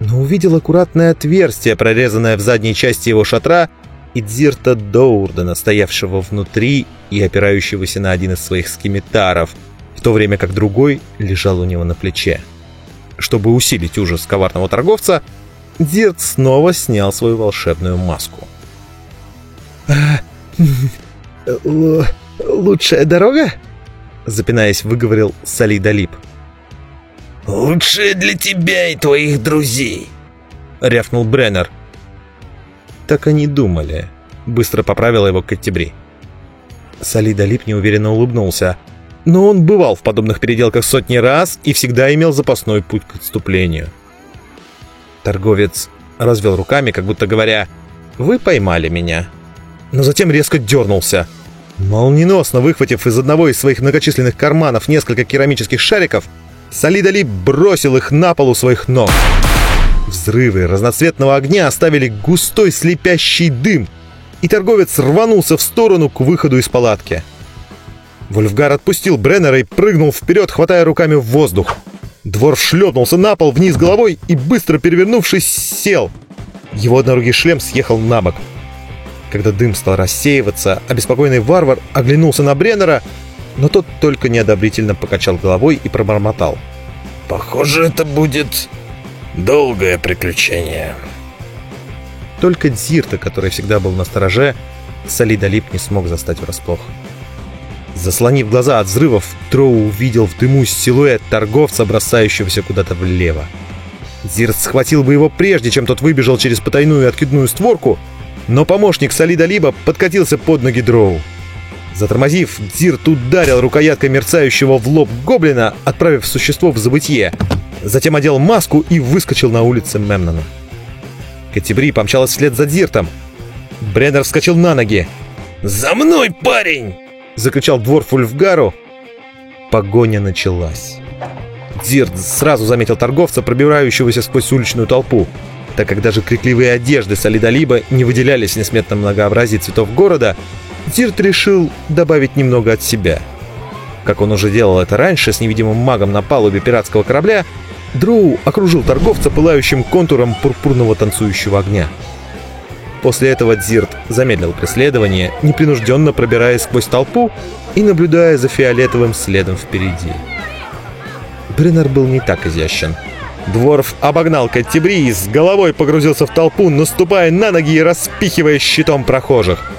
Но увидел аккуратное отверстие, прорезанное в задней части его шатра, и Дзирта Доурдена, стоявшего внутри и опирающегося на один из своих скимитаров, в то время как другой лежал у него на плече. Чтобы усилить ужас коварного торговца, Дзирт снова снял свою волшебную маску. лучшая дорога?» Запинаясь, выговорил Салид Алип. «Лучшее для тебя и твоих друзей», — рявкнул Бреннер. Так они думали. Быстро поправила его Каттебри. Солида Лип неуверенно улыбнулся. Но он бывал в подобных переделках сотни раз и всегда имел запасной путь к отступлению. Торговец развел руками, как будто говоря «Вы поймали меня». Но затем резко дернулся. Молниеносно выхватив из одного из своих многочисленных карманов несколько керамических шариков, Солида Лип бросил их на полу своих ног. Взрывы разноцветного огня оставили густой слепящий дым, и торговец рванулся в сторону к выходу из палатки. Вольфгар отпустил Бреннера и прыгнул вперед, хватая руками в воздух. Двор шлепнулся на пол вниз головой и, быстро перевернувшись, сел. Его однорукий шлем съехал на бок. Когда дым стал рассеиваться, обеспокоенный варвар оглянулся на Бреннера, но тот только неодобрительно покачал головой и пробормотал. «Похоже, это будет долгое приключение». Только Дзирта, который всегда был на стороже, Солида Лип не смог застать врасплох. Заслонив глаза от взрывов, Троу увидел в дыму силуэт торговца, бросающегося куда-то влево. Зирт схватил бы его прежде, чем тот выбежал через потайную откидную створку, но помощник Солида Либа подкатился под ноги Дроу. Затормозив, Дзирт ударил рукояткой мерцающего в лоб гоблина, отправив существо в забытье. Затем одел маску и выскочил на улице Мемнона. Катебри помчалась вслед за Дзиртом. Бреннер вскочил на ноги. «За мной, парень!» — закричал двор Фульфгару. Погоня началась. Дзирт сразу заметил торговца, пробирающегося сквозь уличную толпу, так как даже крикливые одежды Солидолиба не выделялись в несметном многообразии цветов города, Дзирт решил добавить немного от себя. Как он уже делал это раньше с невидимым магом на палубе пиратского корабля, Дроу окружил торговца пылающим контуром пурпурного танцующего огня. После этого Дзирт замедлил преследование, непринужденно пробираясь сквозь толпу и наблюдая за фиолетовым следом впереди. Бреннер был не так изящен. Дворф обогнал Каттебри и с головой погрузился в толпу, наступая на ноги и распихивая щитом прохожих.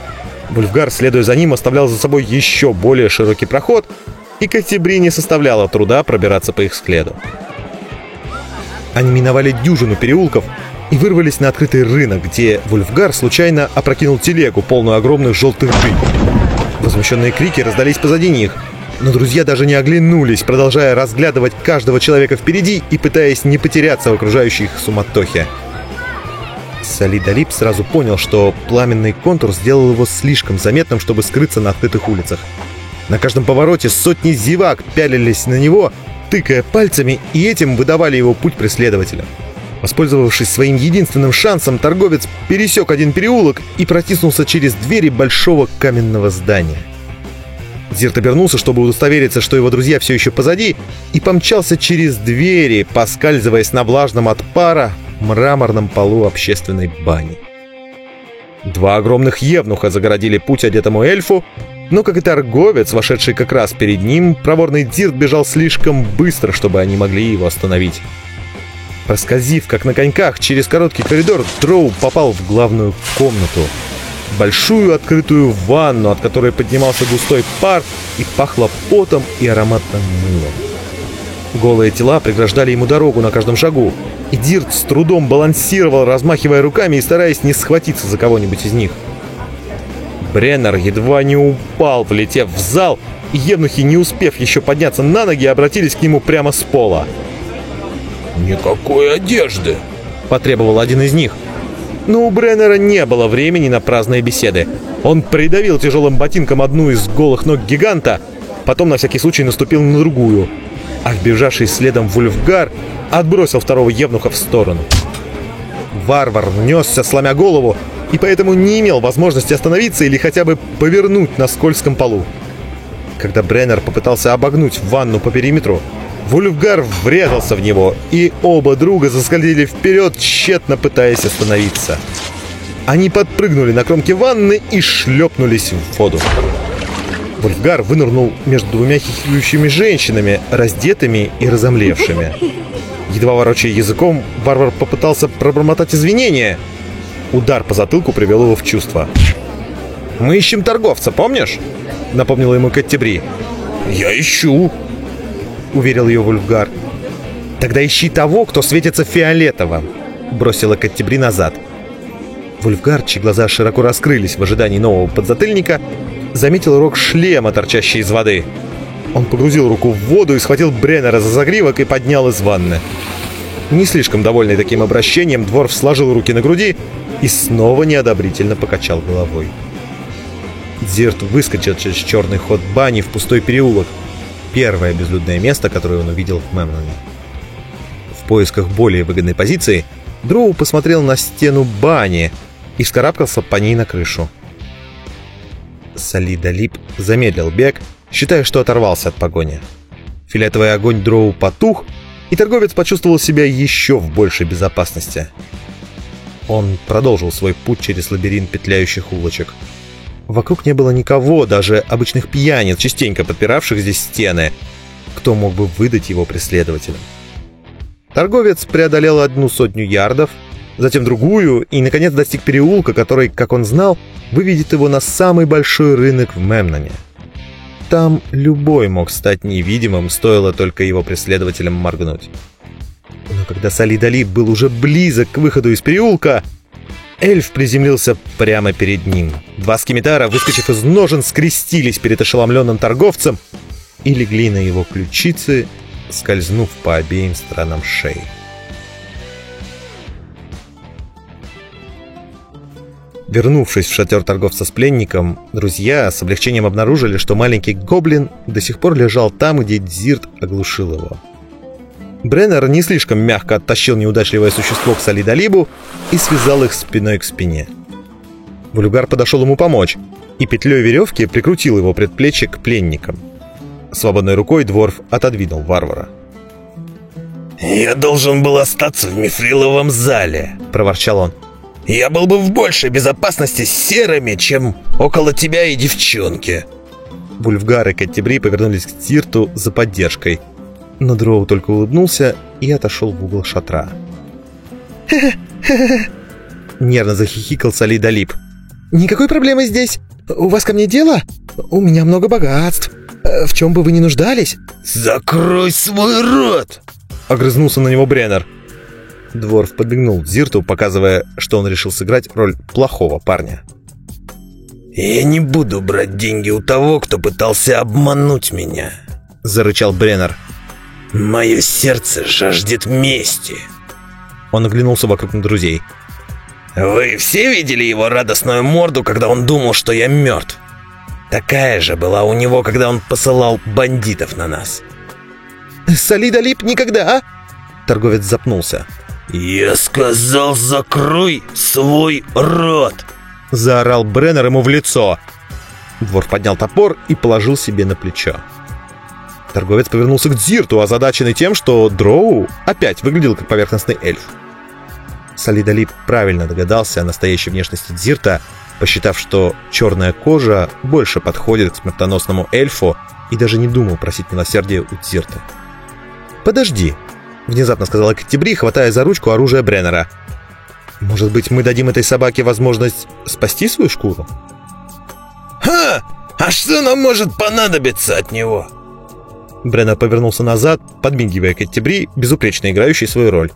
Вульфгар, следуя за ним, оставлял за собой еще более широкий проход, и Каттебри не составляло труда пробираться по их следу. Они миновали дюжину переулков и вырвались на открытый рынок, где Вульфгар случайно опрокинул телегу, полную огромных желтых дынь. Возмущенные крики раздались позади них, но друзья даже не оглянулись, продолжая разглядывать каждого человека впереди и пытаясь не потеряться в окружающей их суматохе. Солидолип сразу понял, что пламенный контур сделал его слишком заметным, чтобы скрыться на открытых улицах. На каждом повороте сотни зевак пялились на него, тыкая пальцами, и этим выдавали его путь преследователям. Воспользовавшись своим единственным шансом, торговец пересек один переулок и протиснулся через двери большого каменного здания. Зирт обернулся, чтобы удостовериться, что его друзья все еще позади, и помчался через двери, поскальзываясь на влажном от пара мраморном полу общественной бани. Два огромных евнуха загородили путь одетому эльфу, но, как и торговец, вошедший как раз перед ним, проворный Дирт бежал слишком быстро, чтобы они могли его остановить. Проскользив, как на коньках, через короткий коридор, Дроу попал в главную комнату. Большую открытую ванну, от которой поднимался густой пар и пахло потом и ароматным мылом. Голые тела преграждали ему дорогу на каждом шагу, и Дирт с трудом балансировал, размахивая руками и стараясь не схватиться за кого-нибудь из них. Бреннер едва не упал, влетев в зал, и евнухи, не успев еще подняться на ноги, обратились к нему прямо с пола. «Никакой одежды!» — потребовал один из них. Но у Бреннера не было времени на праздные беседы. Он придавил тяжелым ботинком одну из голых ног гиганта, потом на всякий случай наступил на другую, а вбежавший следом Вульфгар отбросил второго евнуха в сторону. Варвар несся, сломя голову, и поэтому не имел возможности остановиться или хотя бы повернуть на скользком полу. Когда Бреннер попытался обогнуть ванну по периметру, Вульфгар врезался в него, и оба друга заскользили вперед, тщетно пытаясь остановиться. Они подпрыгнули на кромке ванны и шлепнулись в воду. Вульфгар вынырнул между двумя хихикающими женщинами, раздетыми и разомлевшими. Едва ворочая языком, варвар попытался пробормотать извинения. Удар по затылку привел его в чувство. «Мы ищем торговца, помнишь?» — напомнила ему Каттебри. «Я ищу», — уверил ее Вульфгар. Тогда ищи того, кто светится фиолетовым, бросила Каттебри назад. Вульфгар, чьи глаза широко раскрылись в ожидании нового подзатыльника, заметил рог шлема, торчащий из воды. Он погрузил руку в воду и схватил Бреннера за загривок и поднял из ванны. Не слишком довольный таким обращением, Дворф сложил руки на груди и снова неодобрительно покачал головой. Зирт выскочил через черный ход бани в пустой переулок. Первое безлюдное место, которое он увидел в Мемноне. В поисках более выгодной позиции Дроу посмотрел на стену бани и вскарабкался по ней на крышу. Салида Лип замедлил бег, считая, что оторвался от погони. Фиолетовый огонь Дроу потух, и торговец почувствовал себя еще в большей безопасности. Он продолжил свой путь через лабиринт петляющих улочек. Вокруг не было никого, даже обычных пьяниц, частенько подпиравших здесь стены. Кто мог бы выдать его преследователям? Торговец преодолел одну сотню ярдов, затем другую и, наконец, достиг переулка, который, как он знал, выведет его на самый большой рынок в Мемноне. Там любой мог стать невидимым, стоило только его преследователям моргнуть. Но когда Салидали был уже близок к выходу из переулка, эльф приземлился прямо перед ним. Два скимитара, выскочив из ножен, скрестились перед ошеломленным торговцем и легли на его ключицы, скользнув по обеим сторонам шеи. Вернувшись в шатер торговца с пленником, друзья с облегчением обнаружили, что маленький гоблин до сих пор лежал там, где Дзирт оглушил его. Бреннер не слишком мягко оттащил неудачливое существо к Солидолибу и связал их спиной к спине. Вульгар подошел ему помочь, и петлей веревки прикрутил его предплечье к пленникам. Свободной рукой Дворф отодвинул варвара. «Я должен был остаться в мифриловом зале», — проворчал он. «Я был бы в большей безопасности с серыми, чем около тебя и девчонки». Вульфгар и Каттебри повернулись к Тирту за поддержкой, но Дроу только улыбнулся и отошел в угол шатра. Нервно захихикал Салидалип. «Никакой проблемы здесь. У вас ко мне дело? У меня много богатств. В чем бы вы ни нуждались?» «Закрой свой рот!» Огрызнулся на него Бреннер. Дворф подмигнул Зирту, показывая, что он решил сыграть роль плохого парня. «Я не буду брать деньги у того, кто пытался обмануть меня», — зарычал Бреннер. «Мое сердце жаждет мести». Он оглянулся вокруг на друзей. «Вы все видели его радостную морду, когда он думал, что я мертв? Такая же была у него, когда он посылал бандитов на нас». «Солида Лип никогда, а?» Торговец запнулся. «Я сказал, закрой свой рот!» Заорал Бреннер ему в лицо. Двор поднял топор и положил себе на плечо. Торговец повернулся к Дзирту, озадаченный тем, что Дроу опять выглядел как поверхностный эльф. Солидолип правильно догадался о настоящей внешности Дзирта, посчитав, что черная кожа больше подходит к смертоносному эльфу и даже не думал просить милосердия у Дзирта. «Подожди», — внезапно сказала Каттебри, хватая за ручку оружия Бреннера. «Может быть, мы дадим этой собаке возможность спасти свою шкуру?» «Ха! А что нам может понадобиться от него?» Бреннер повернулся назад, подмигивая Каттебри, безупречно играющей свою роль.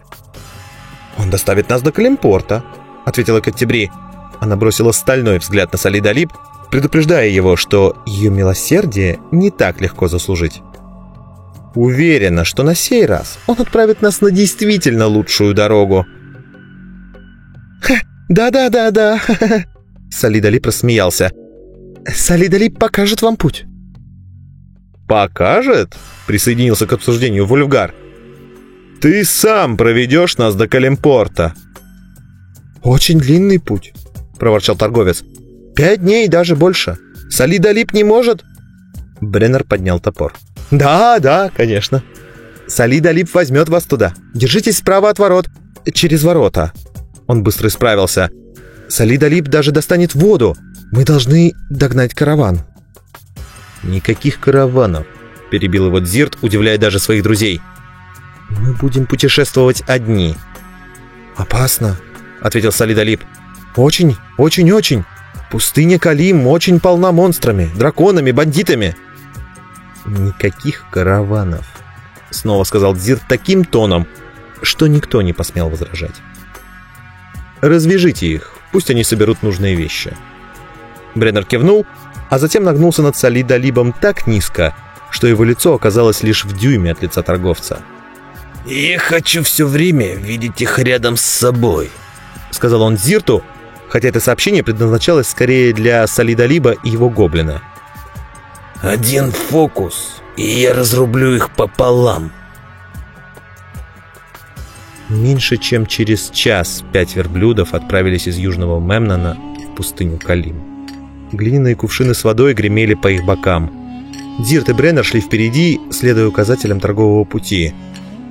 «Он доставит нас до Калимпорта», — ответила Каттебри. Она бросила стальной взгляд на Солидолип, предупреждая его, что ее милосердие не так легко заслужить. Уверена, что на сей раз он отправит нас на действительно лучшую дорогу. «Ха, да-да-да-да!» Солидолип рассмеялся. «Солидолип покажет вам путь». «Покажет?» — присоединился к обсуждению Вульфгар. «Ты сам проведешь нас до Калимпорта». «Очень длинный путь», — проворчал торговец. «Пять дней, даже больше. Солидолип не может». Бреннер поднял топор. «Да, да, конечно. Солидолип возьмет вас туда. Держитесь справа от ворот. Через ворота». Он быстро исправился. «Солидолип даже достанет воду. Мы должны догнать караван». «Никаких караванов», — перебил его Дзирт, удивляя даже своих друзей. «Мы будем путешествовать одни». «Опасно», — ответил Солидолип. «Очень, очень, очень. Пустыня Калим очень полна монстрами, драконами, бандитами». «Никаких караванов», — снова сказал Дзир таким тоном, что никто не посмел возражать. Развяжите их, пусть они соберут нужные вещи. Бреннер кивнул, а затем нагнулся над Солидолибом так низко, что его лицо оказалось лишь в дюйме от лица торговца. «Я хочу все время видеть их рядом с собой», — сказал он Зирту, хотя это сообщение предназначалось скорее для Солидолиба и его гоблина. «Один фокус, и я разрублю их пополам». Меньше чем через час пять верблюдов отправились из Южного Мемнона в пустыню Калим. Глиняные кувшины с водой гремели по их бокам. Дирт и Бреннер шли впереди, следуя указателям торгового пути.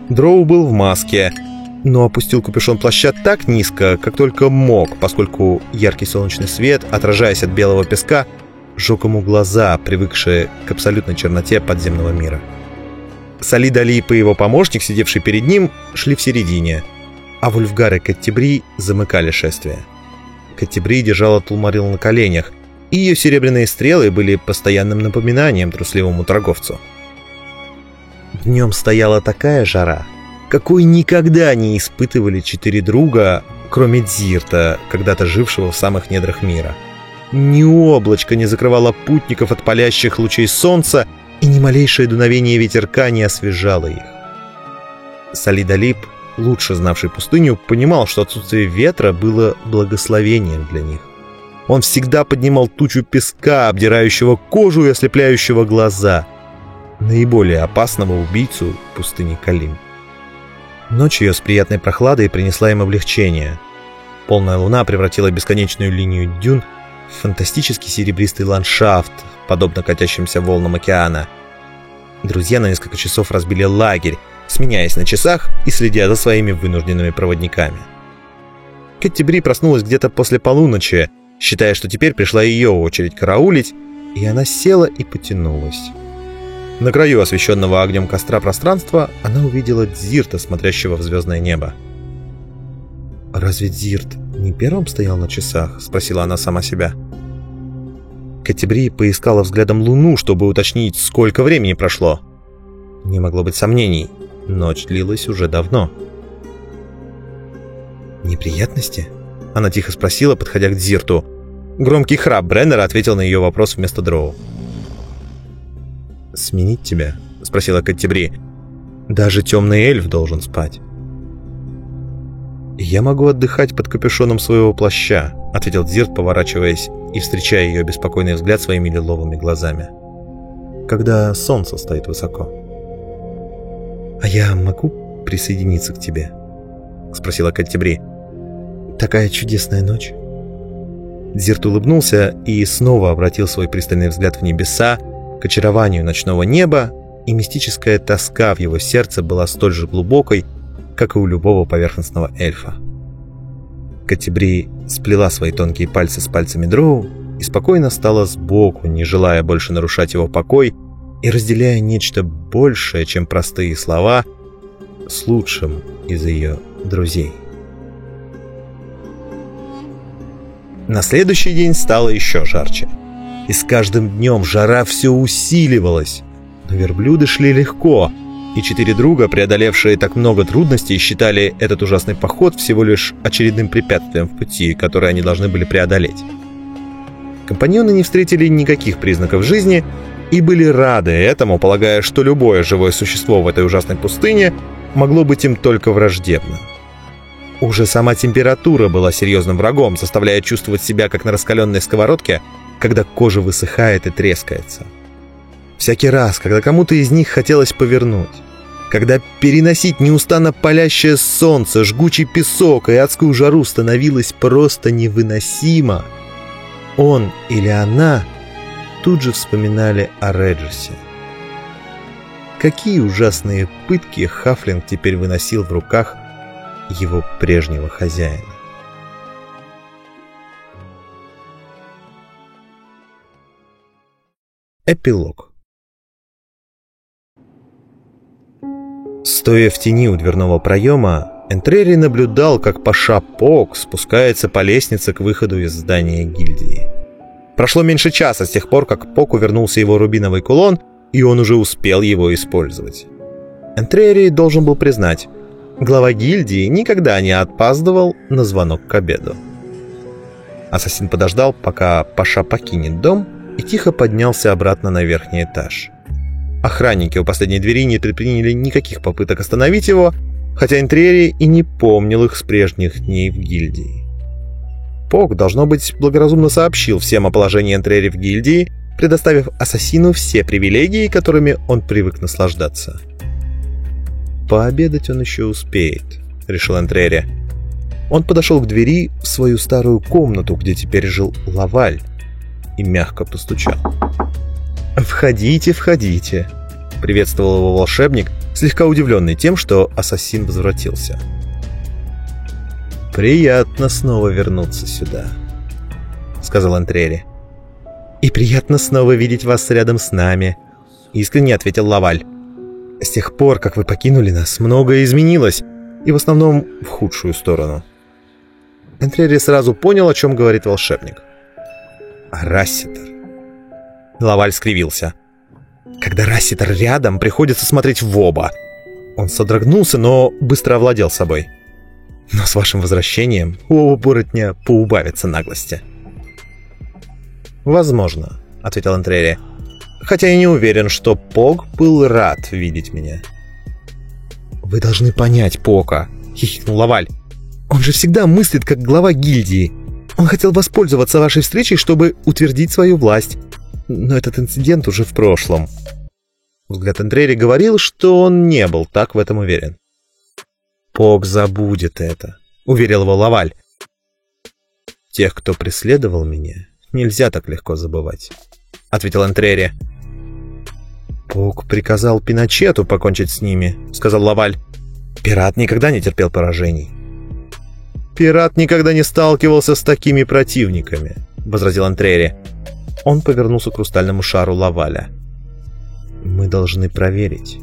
Дроу был в маске, но опустил капюшон плаща так низко, как только мог, поскольку яркий солнечный свет, отражаясь от белого песка, жег ему глаза, привыкшие к абсолютной черноте подземного мира. Салид Алип и его помощник, сидевший перед ним, шли в середине, а Вульфгар и Каттебри замыкали шествие. Каттебри держала Тулмарил на коленях, и ее серебряные стрелы были постоянным напоминанием трусливому торговцу. Днем стояла такая жара, какой никогда не испытывали четыре друга, кроме Дзирта, когда-то жившего в самых недрах мира. Ни облачко не закрывало путников от палящих лучей солнца, и ни малейшее дуновение ветерка не освежало их. Салидалип, лучше знавший пустыню, понимал, что отсутствие ветра было благословением для них. Он всегда поднимал тучу песка, обдирающего кожу и ослепляющего глаза. Наиболее опасного убийцу пустыни Калим. Ночь ее с приятной прохладой принесла им облегчение. Полная луна превратила бесконечную линию дюн в фантастический серебристый ландшафт, подобно катящимся волнам океана. Друзья на несколько часов разбили лагерь, сменяясь на часах и следя за своими вынужденными проводниками. Кэти Бри проснулась где-то после полуночи, считая, что теперь пришла ее очередь караулить, и она села и потянулась. На краю освещенного огнем костра пространства она увидела Дзирта, смотрящего в звездное небо. «Разве Дзирт не первым стоял на часах?» — спросила она сама себя. Катебри поискала взглядом луну, чтобы уточнить, сколько времени прошло. Не могло быть сомнений. Ночь длилась уже давно. «Неприятности?» Она тихо спросила, подходя к Дзирту. Громкий храп Бреннера ответил на ее вопрос вместо Дроу. «Сменить тебя?» — спросила Каттебри. «Даже темный эльф должен спать». «Я могу отдыхать под капюшоном своего плаща», — ответил Дзирт, поворачиваясь и встречая ее беспокойный взгляд своими лиловыми глазами. «Когда солнце стоит высоко». «А я могу присоединиться к тебе?» — спросила Каттебри. «Такая чудесная ночь». Дзирт улыбнулся и снова обратил свой пристальный взгляд в небеса, к очарованию ночного неба, и мистическая тоска в его сердце была столь же глубокой, как и у любого поверхностного эльфа. Катебри сплела свои тонкие пальцы с пальцами Дроу и спокойно стала сбоку, не желая больше нарушать его покой и разделяя нечто большее, чем простые слова, с лучшим из ее друзей. На следующий день стало еще жарче. И с каждым днем жара все усиливалась. Но верблюды шли легко, и четыре друга, преодолевшие так много трудностей, считали этот ужасный поход всего лишь очередным препятствием в пути, которое они должны были преодолеть. Компаньоны не встретили никаких признаков жизни и были рады этому, полагая, что любое живое существо в этой ужасной пустыне могло быть им только враждебно. Уже сама температура была серьезным врагом, заставляя чувствовать себя как на раскаленной сковородке, когда кожа высыхает и трескается. Всякий раз, когда кому-то из них хотелось повернуть, когда переносить неустанно палящее солнце, жгучий песок и адскую жару становилось просто невыносимо, он или она тут же вспоминали о Реджесе. Какие ужасные пытки Хафлинг теперь выносил в руках его прежнего хозяина. Эпилог Стоя в тени у дверного проема, Энтрери наблюдал, как Паша Пок спускается по лестнице к выходу из здания гильдии. Прошло меньше часа с тех пор, как Поку вернулся его рубиновый кулон, и он уже успел его использовать. Энтрери должен был признать, глава гильдии никогда не отпаздывал на звонок к обеду. Ассасин подождал, пока Паша покинет дом, и тихо поднялся обратно на верхний этаж. Охранники у последней двери не предприняли никаких попыток остановить его, хотя Интрери и не помнил их с прежних дней в гильдии. Пок, должно быть, благоразумно сообщил всем о положении Энтрери в гильдии, предоставив ассасину все привилегии, которыми он привык наслаждаться. «Пообедать он еще успеет», — решил Энтрери. Он подошел к двери в свою старую комнату, где теперь жил Лаваль, и мягко постучал. «Входите, входите», — приветствовал его волшебник, слегка удивленный тем, что ассасин возвратился. «Приятно снова вернуться сюда», — сказал Антрери. «И приятно снова видеть вас рядом с нами», — искренне ответил Лаваль. «С тех пор, как вы покинули нас, многое изменилось, и в основном в худшую сторону». Энтрери сразу понял, о чем говорит волшебник. «Расситер». Лаваль скривился. Когда Расситер рядом, приходится смотреть в оба. Он содрогнулся, но быстро овладел собой. Но с вашим возвращением у оборотня поубавится наглости. «Возможно», — ответил Антрери. «Хотя я не уверен, что Пог был рад видеть меня». «Вы должны понять Пока», — хихикнул Лаваль. «Он же всегда мыслит как глава гильдии. Он хотел воспользоваться вашей встречей, чтобы утвердить свою власть. Но этот инцидент уже в прошлом. Взгляд Эндрери говорил, что он не был так в этом уверен. «Пок забудет это», — уверил его Лаваль. «Тех, кто преследовал меня, нельзя так легко забывать», — ответил Энтрери. «Пок приказал Пиночету покончить с ними», — сказал Лаваль. «Пират никогда не терпел поражений». «Пират никогда не сталкивался с такими противниками», — возразил Антрери. Он повернулся к хрустальному шару Лаваля. «Мы должны проверить».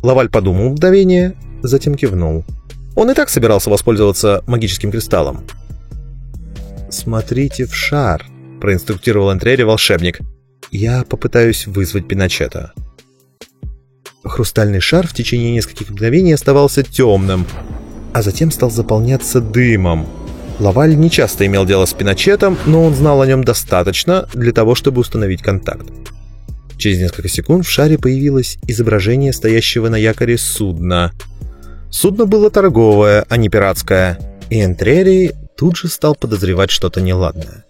Лаваль подумал мгновение, затем кивнул. Он и так собирался воспользоваться магическим кристаллом. «Смотрите в шар», — проинструктировал Энтрери волшебник. «Я попытаюсь вызвать Пиночета». Хрустальный шар в течение нескольких мгновений оставался темным, а затем стал заполняться дымом, Лаваль не часто имел дело с Пиночетом, но он знал о нем достаточно для того, чтобы установить контакт. Через несколько секунд в шаре появилось изображение стоящего на якоре судна. Судно было торговое, а не пиратское, и Энтрери тут же стал подозревать что-то неладное.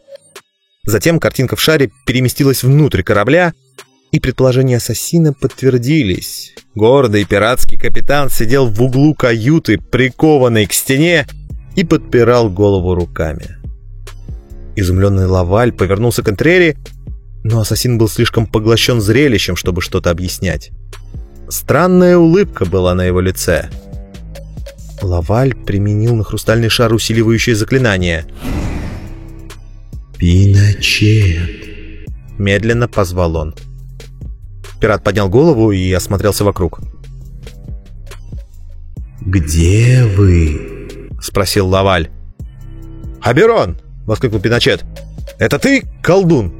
Затем картинка в шаре переместилась внутрь корабля, и предположения ассасина подтвердились. Гордый пиратский капитан сидел в углу каюты, прикованный к стене, и подпирал голову руками. Изумленный Лаваль повернулся к Энтрери, но ассасин был слишком поглощен зрелищем, чтобы что-то объяснять. Странная улыбка была на его лице. Лаваль применил на хрустальный шар усиливающее заклинание. «Пиночет!» Медленно позвал он. Пират поднял голову и осмотрелся вокруг. «Где вы?» спросил Лаваль. «Аберон!» — воскликнул Пиночет. «Это ты, колдун?»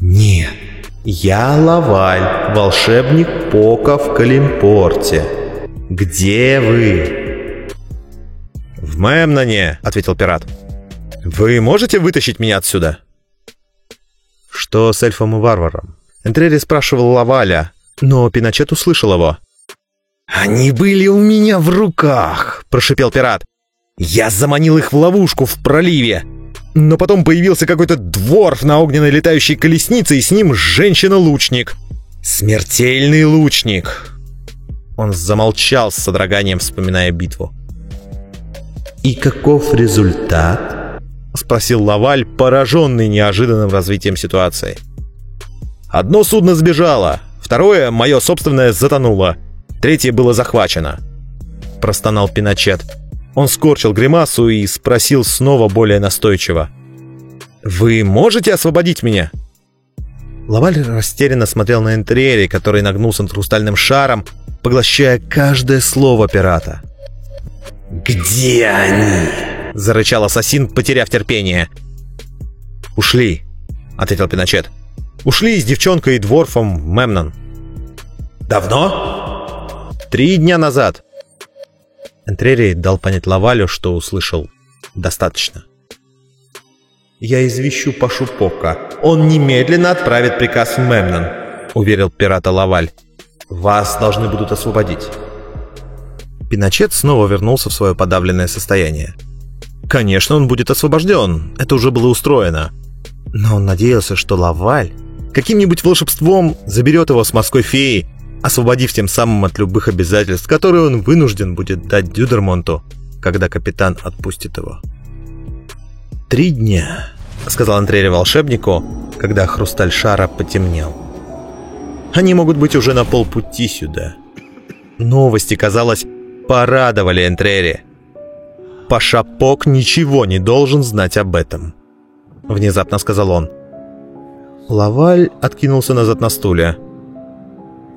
«Нет, я Лаваль, волшебник Пока в Калимпорте. Где вы?» «В Мемноне», — ответил пират. «Вы можете вытащить меня отсюда?» «Что с эльфом и варваром?» Энтрери спрашивал Лаваля, но Пиночет услышал его. «Они были у меня в руках!» — прошипел пират. Я заманил их в ловушку в проливе. Но потом появился какой-то дворф на огненной летающей колеснице, и с ним женщина-лучник. Смертельный лучник. Он замолчал с содроганием, вспоминая битву. «И каков результат?» — спросил Лаваль, пораженный неожиданным развитием ситуации. «Одно судно сбежало, второе, мое собственное, затонуло, третье было захвачено», — простонал Пиночет. Он скорчил гримасу и спросил снова более настойчиво. «Вы можете освободить меня?» Лаваль растерянно смотрел на Энтриэри, который нагнулся над хрустальным шаром, поглощая каждое слово пирата. «Где они?» — зарычал ассасин, потеряв терпение. «Ушли», — ответил Пиночет. «Ушли с девчонкой и дворфом Мемнон». «Давно?» Три дня назад!» Энтрери дал понять Лавалю, что услышал достаточно. «Я извещу Пашу Пока. Он немедленно отправит приказ в Мемнон», — уверил пирата Лаваль. «Вас должны будут освободить». Пиночет снова вернулся в свое подавленное состояние. Конечно, он будет освобожден, это уже было устроено. Но он надеялся, что Лаваль каким-нибудь волшебством заберет его с морской феи, освободив тем самым от любых обязательств, которые он вынужден будет дать Дюдермонту, когда капитан отпустит его. «Три дня», — сказал Антрери волшебнику, когда хрусталь шара потемнел. «Они могут быть уже на полпути сюда». Новости, казалось, порадовали Энтрери. Пашапок ничего не должен знать об этом. Внезапно сказал он. Лаваль откинулся назад на стуле.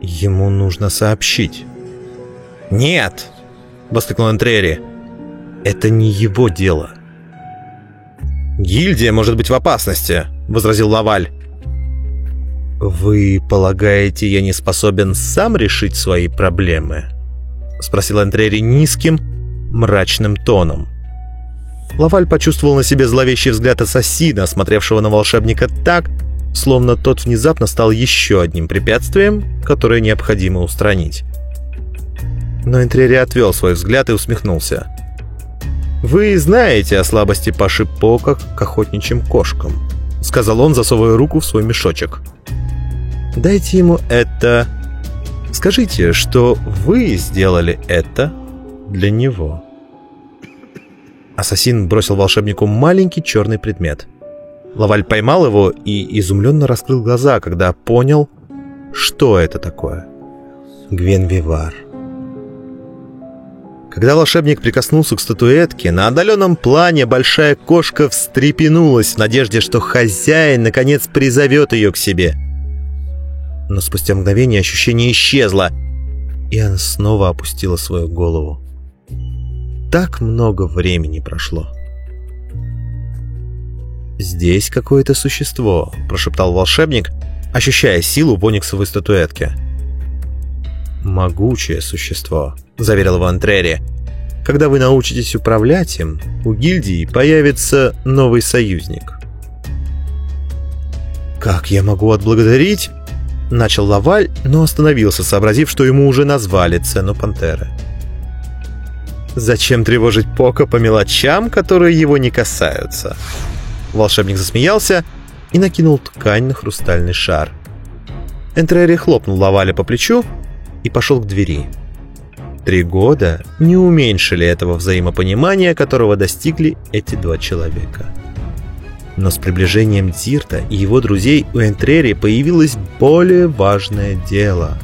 Ему нужно сообщить. «Нет!» — воскликнул Энтрери. «Это не его дело». «Гильдия может быть в опасности», — возразил Лаваль. «Вы полагаете, я не способен сам решить свои проблемы?» — спросил Энтрери низким, мрачным тоном. Лаваль почувствовал на себе зловещий взгляд ассасина, смотревшего на волшебника так, словно тот внезапно стал еще одним препятствием, которое необходимо устранить. Но Энтрери отвел свой взгляд и усмехнулся. «Вы знаете о слабости Паши Пока к охотничьим кошкам», — сказал он, засовывая руку в свой мешочек. «Дайте ему это. Скажите, что вы сделали это для него». Ассасин бросил волшебнику маленький черный предмет. Лаваль поймал его и изумленно раскрыл глаза, когда понял, что это такое. Гвенвивар. Когда волшебник прикоснулся к статуэтке, на отдаленном плане большая кошка встрепенулась в надежде, что хозяин наконец призовет ее к себе. Но спустя мгновение ощущение исчезло, и она снова опустила свою голову. Так много времени прошло. «Здесь какое-то существо», — прошептал волшебник, ощущая силу бониксовой статуэтки. «Могучее существо», — заверил его Антрери. «Когда вы научитесь управлять им, у гильдии появится новый союзник». «Как я могу отблагодарить?» Начал Лаваль, но остановился, сообразив, что ему уже назвали цену пантеры. «Зачем тревожить Пока по мелочам, которые его не касаются?» Волшебник засмеялся и накинул ткань на хрустальный шар. Энтрери хлопнул Лаваля по плечу и пошел к двери. Три года не уменьшили этого взаимопонимания, которого достигли эти два человека. Но с приближением Дзирта и его друзей у Энтрери появилось более важное дело.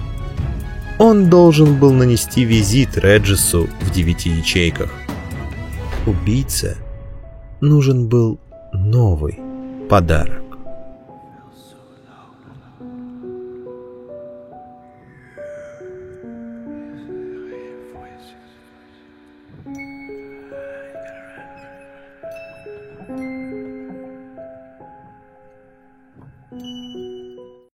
Он должен был нанести визит Реджису в девяти ячейках. Убийце нужен был новый подарок.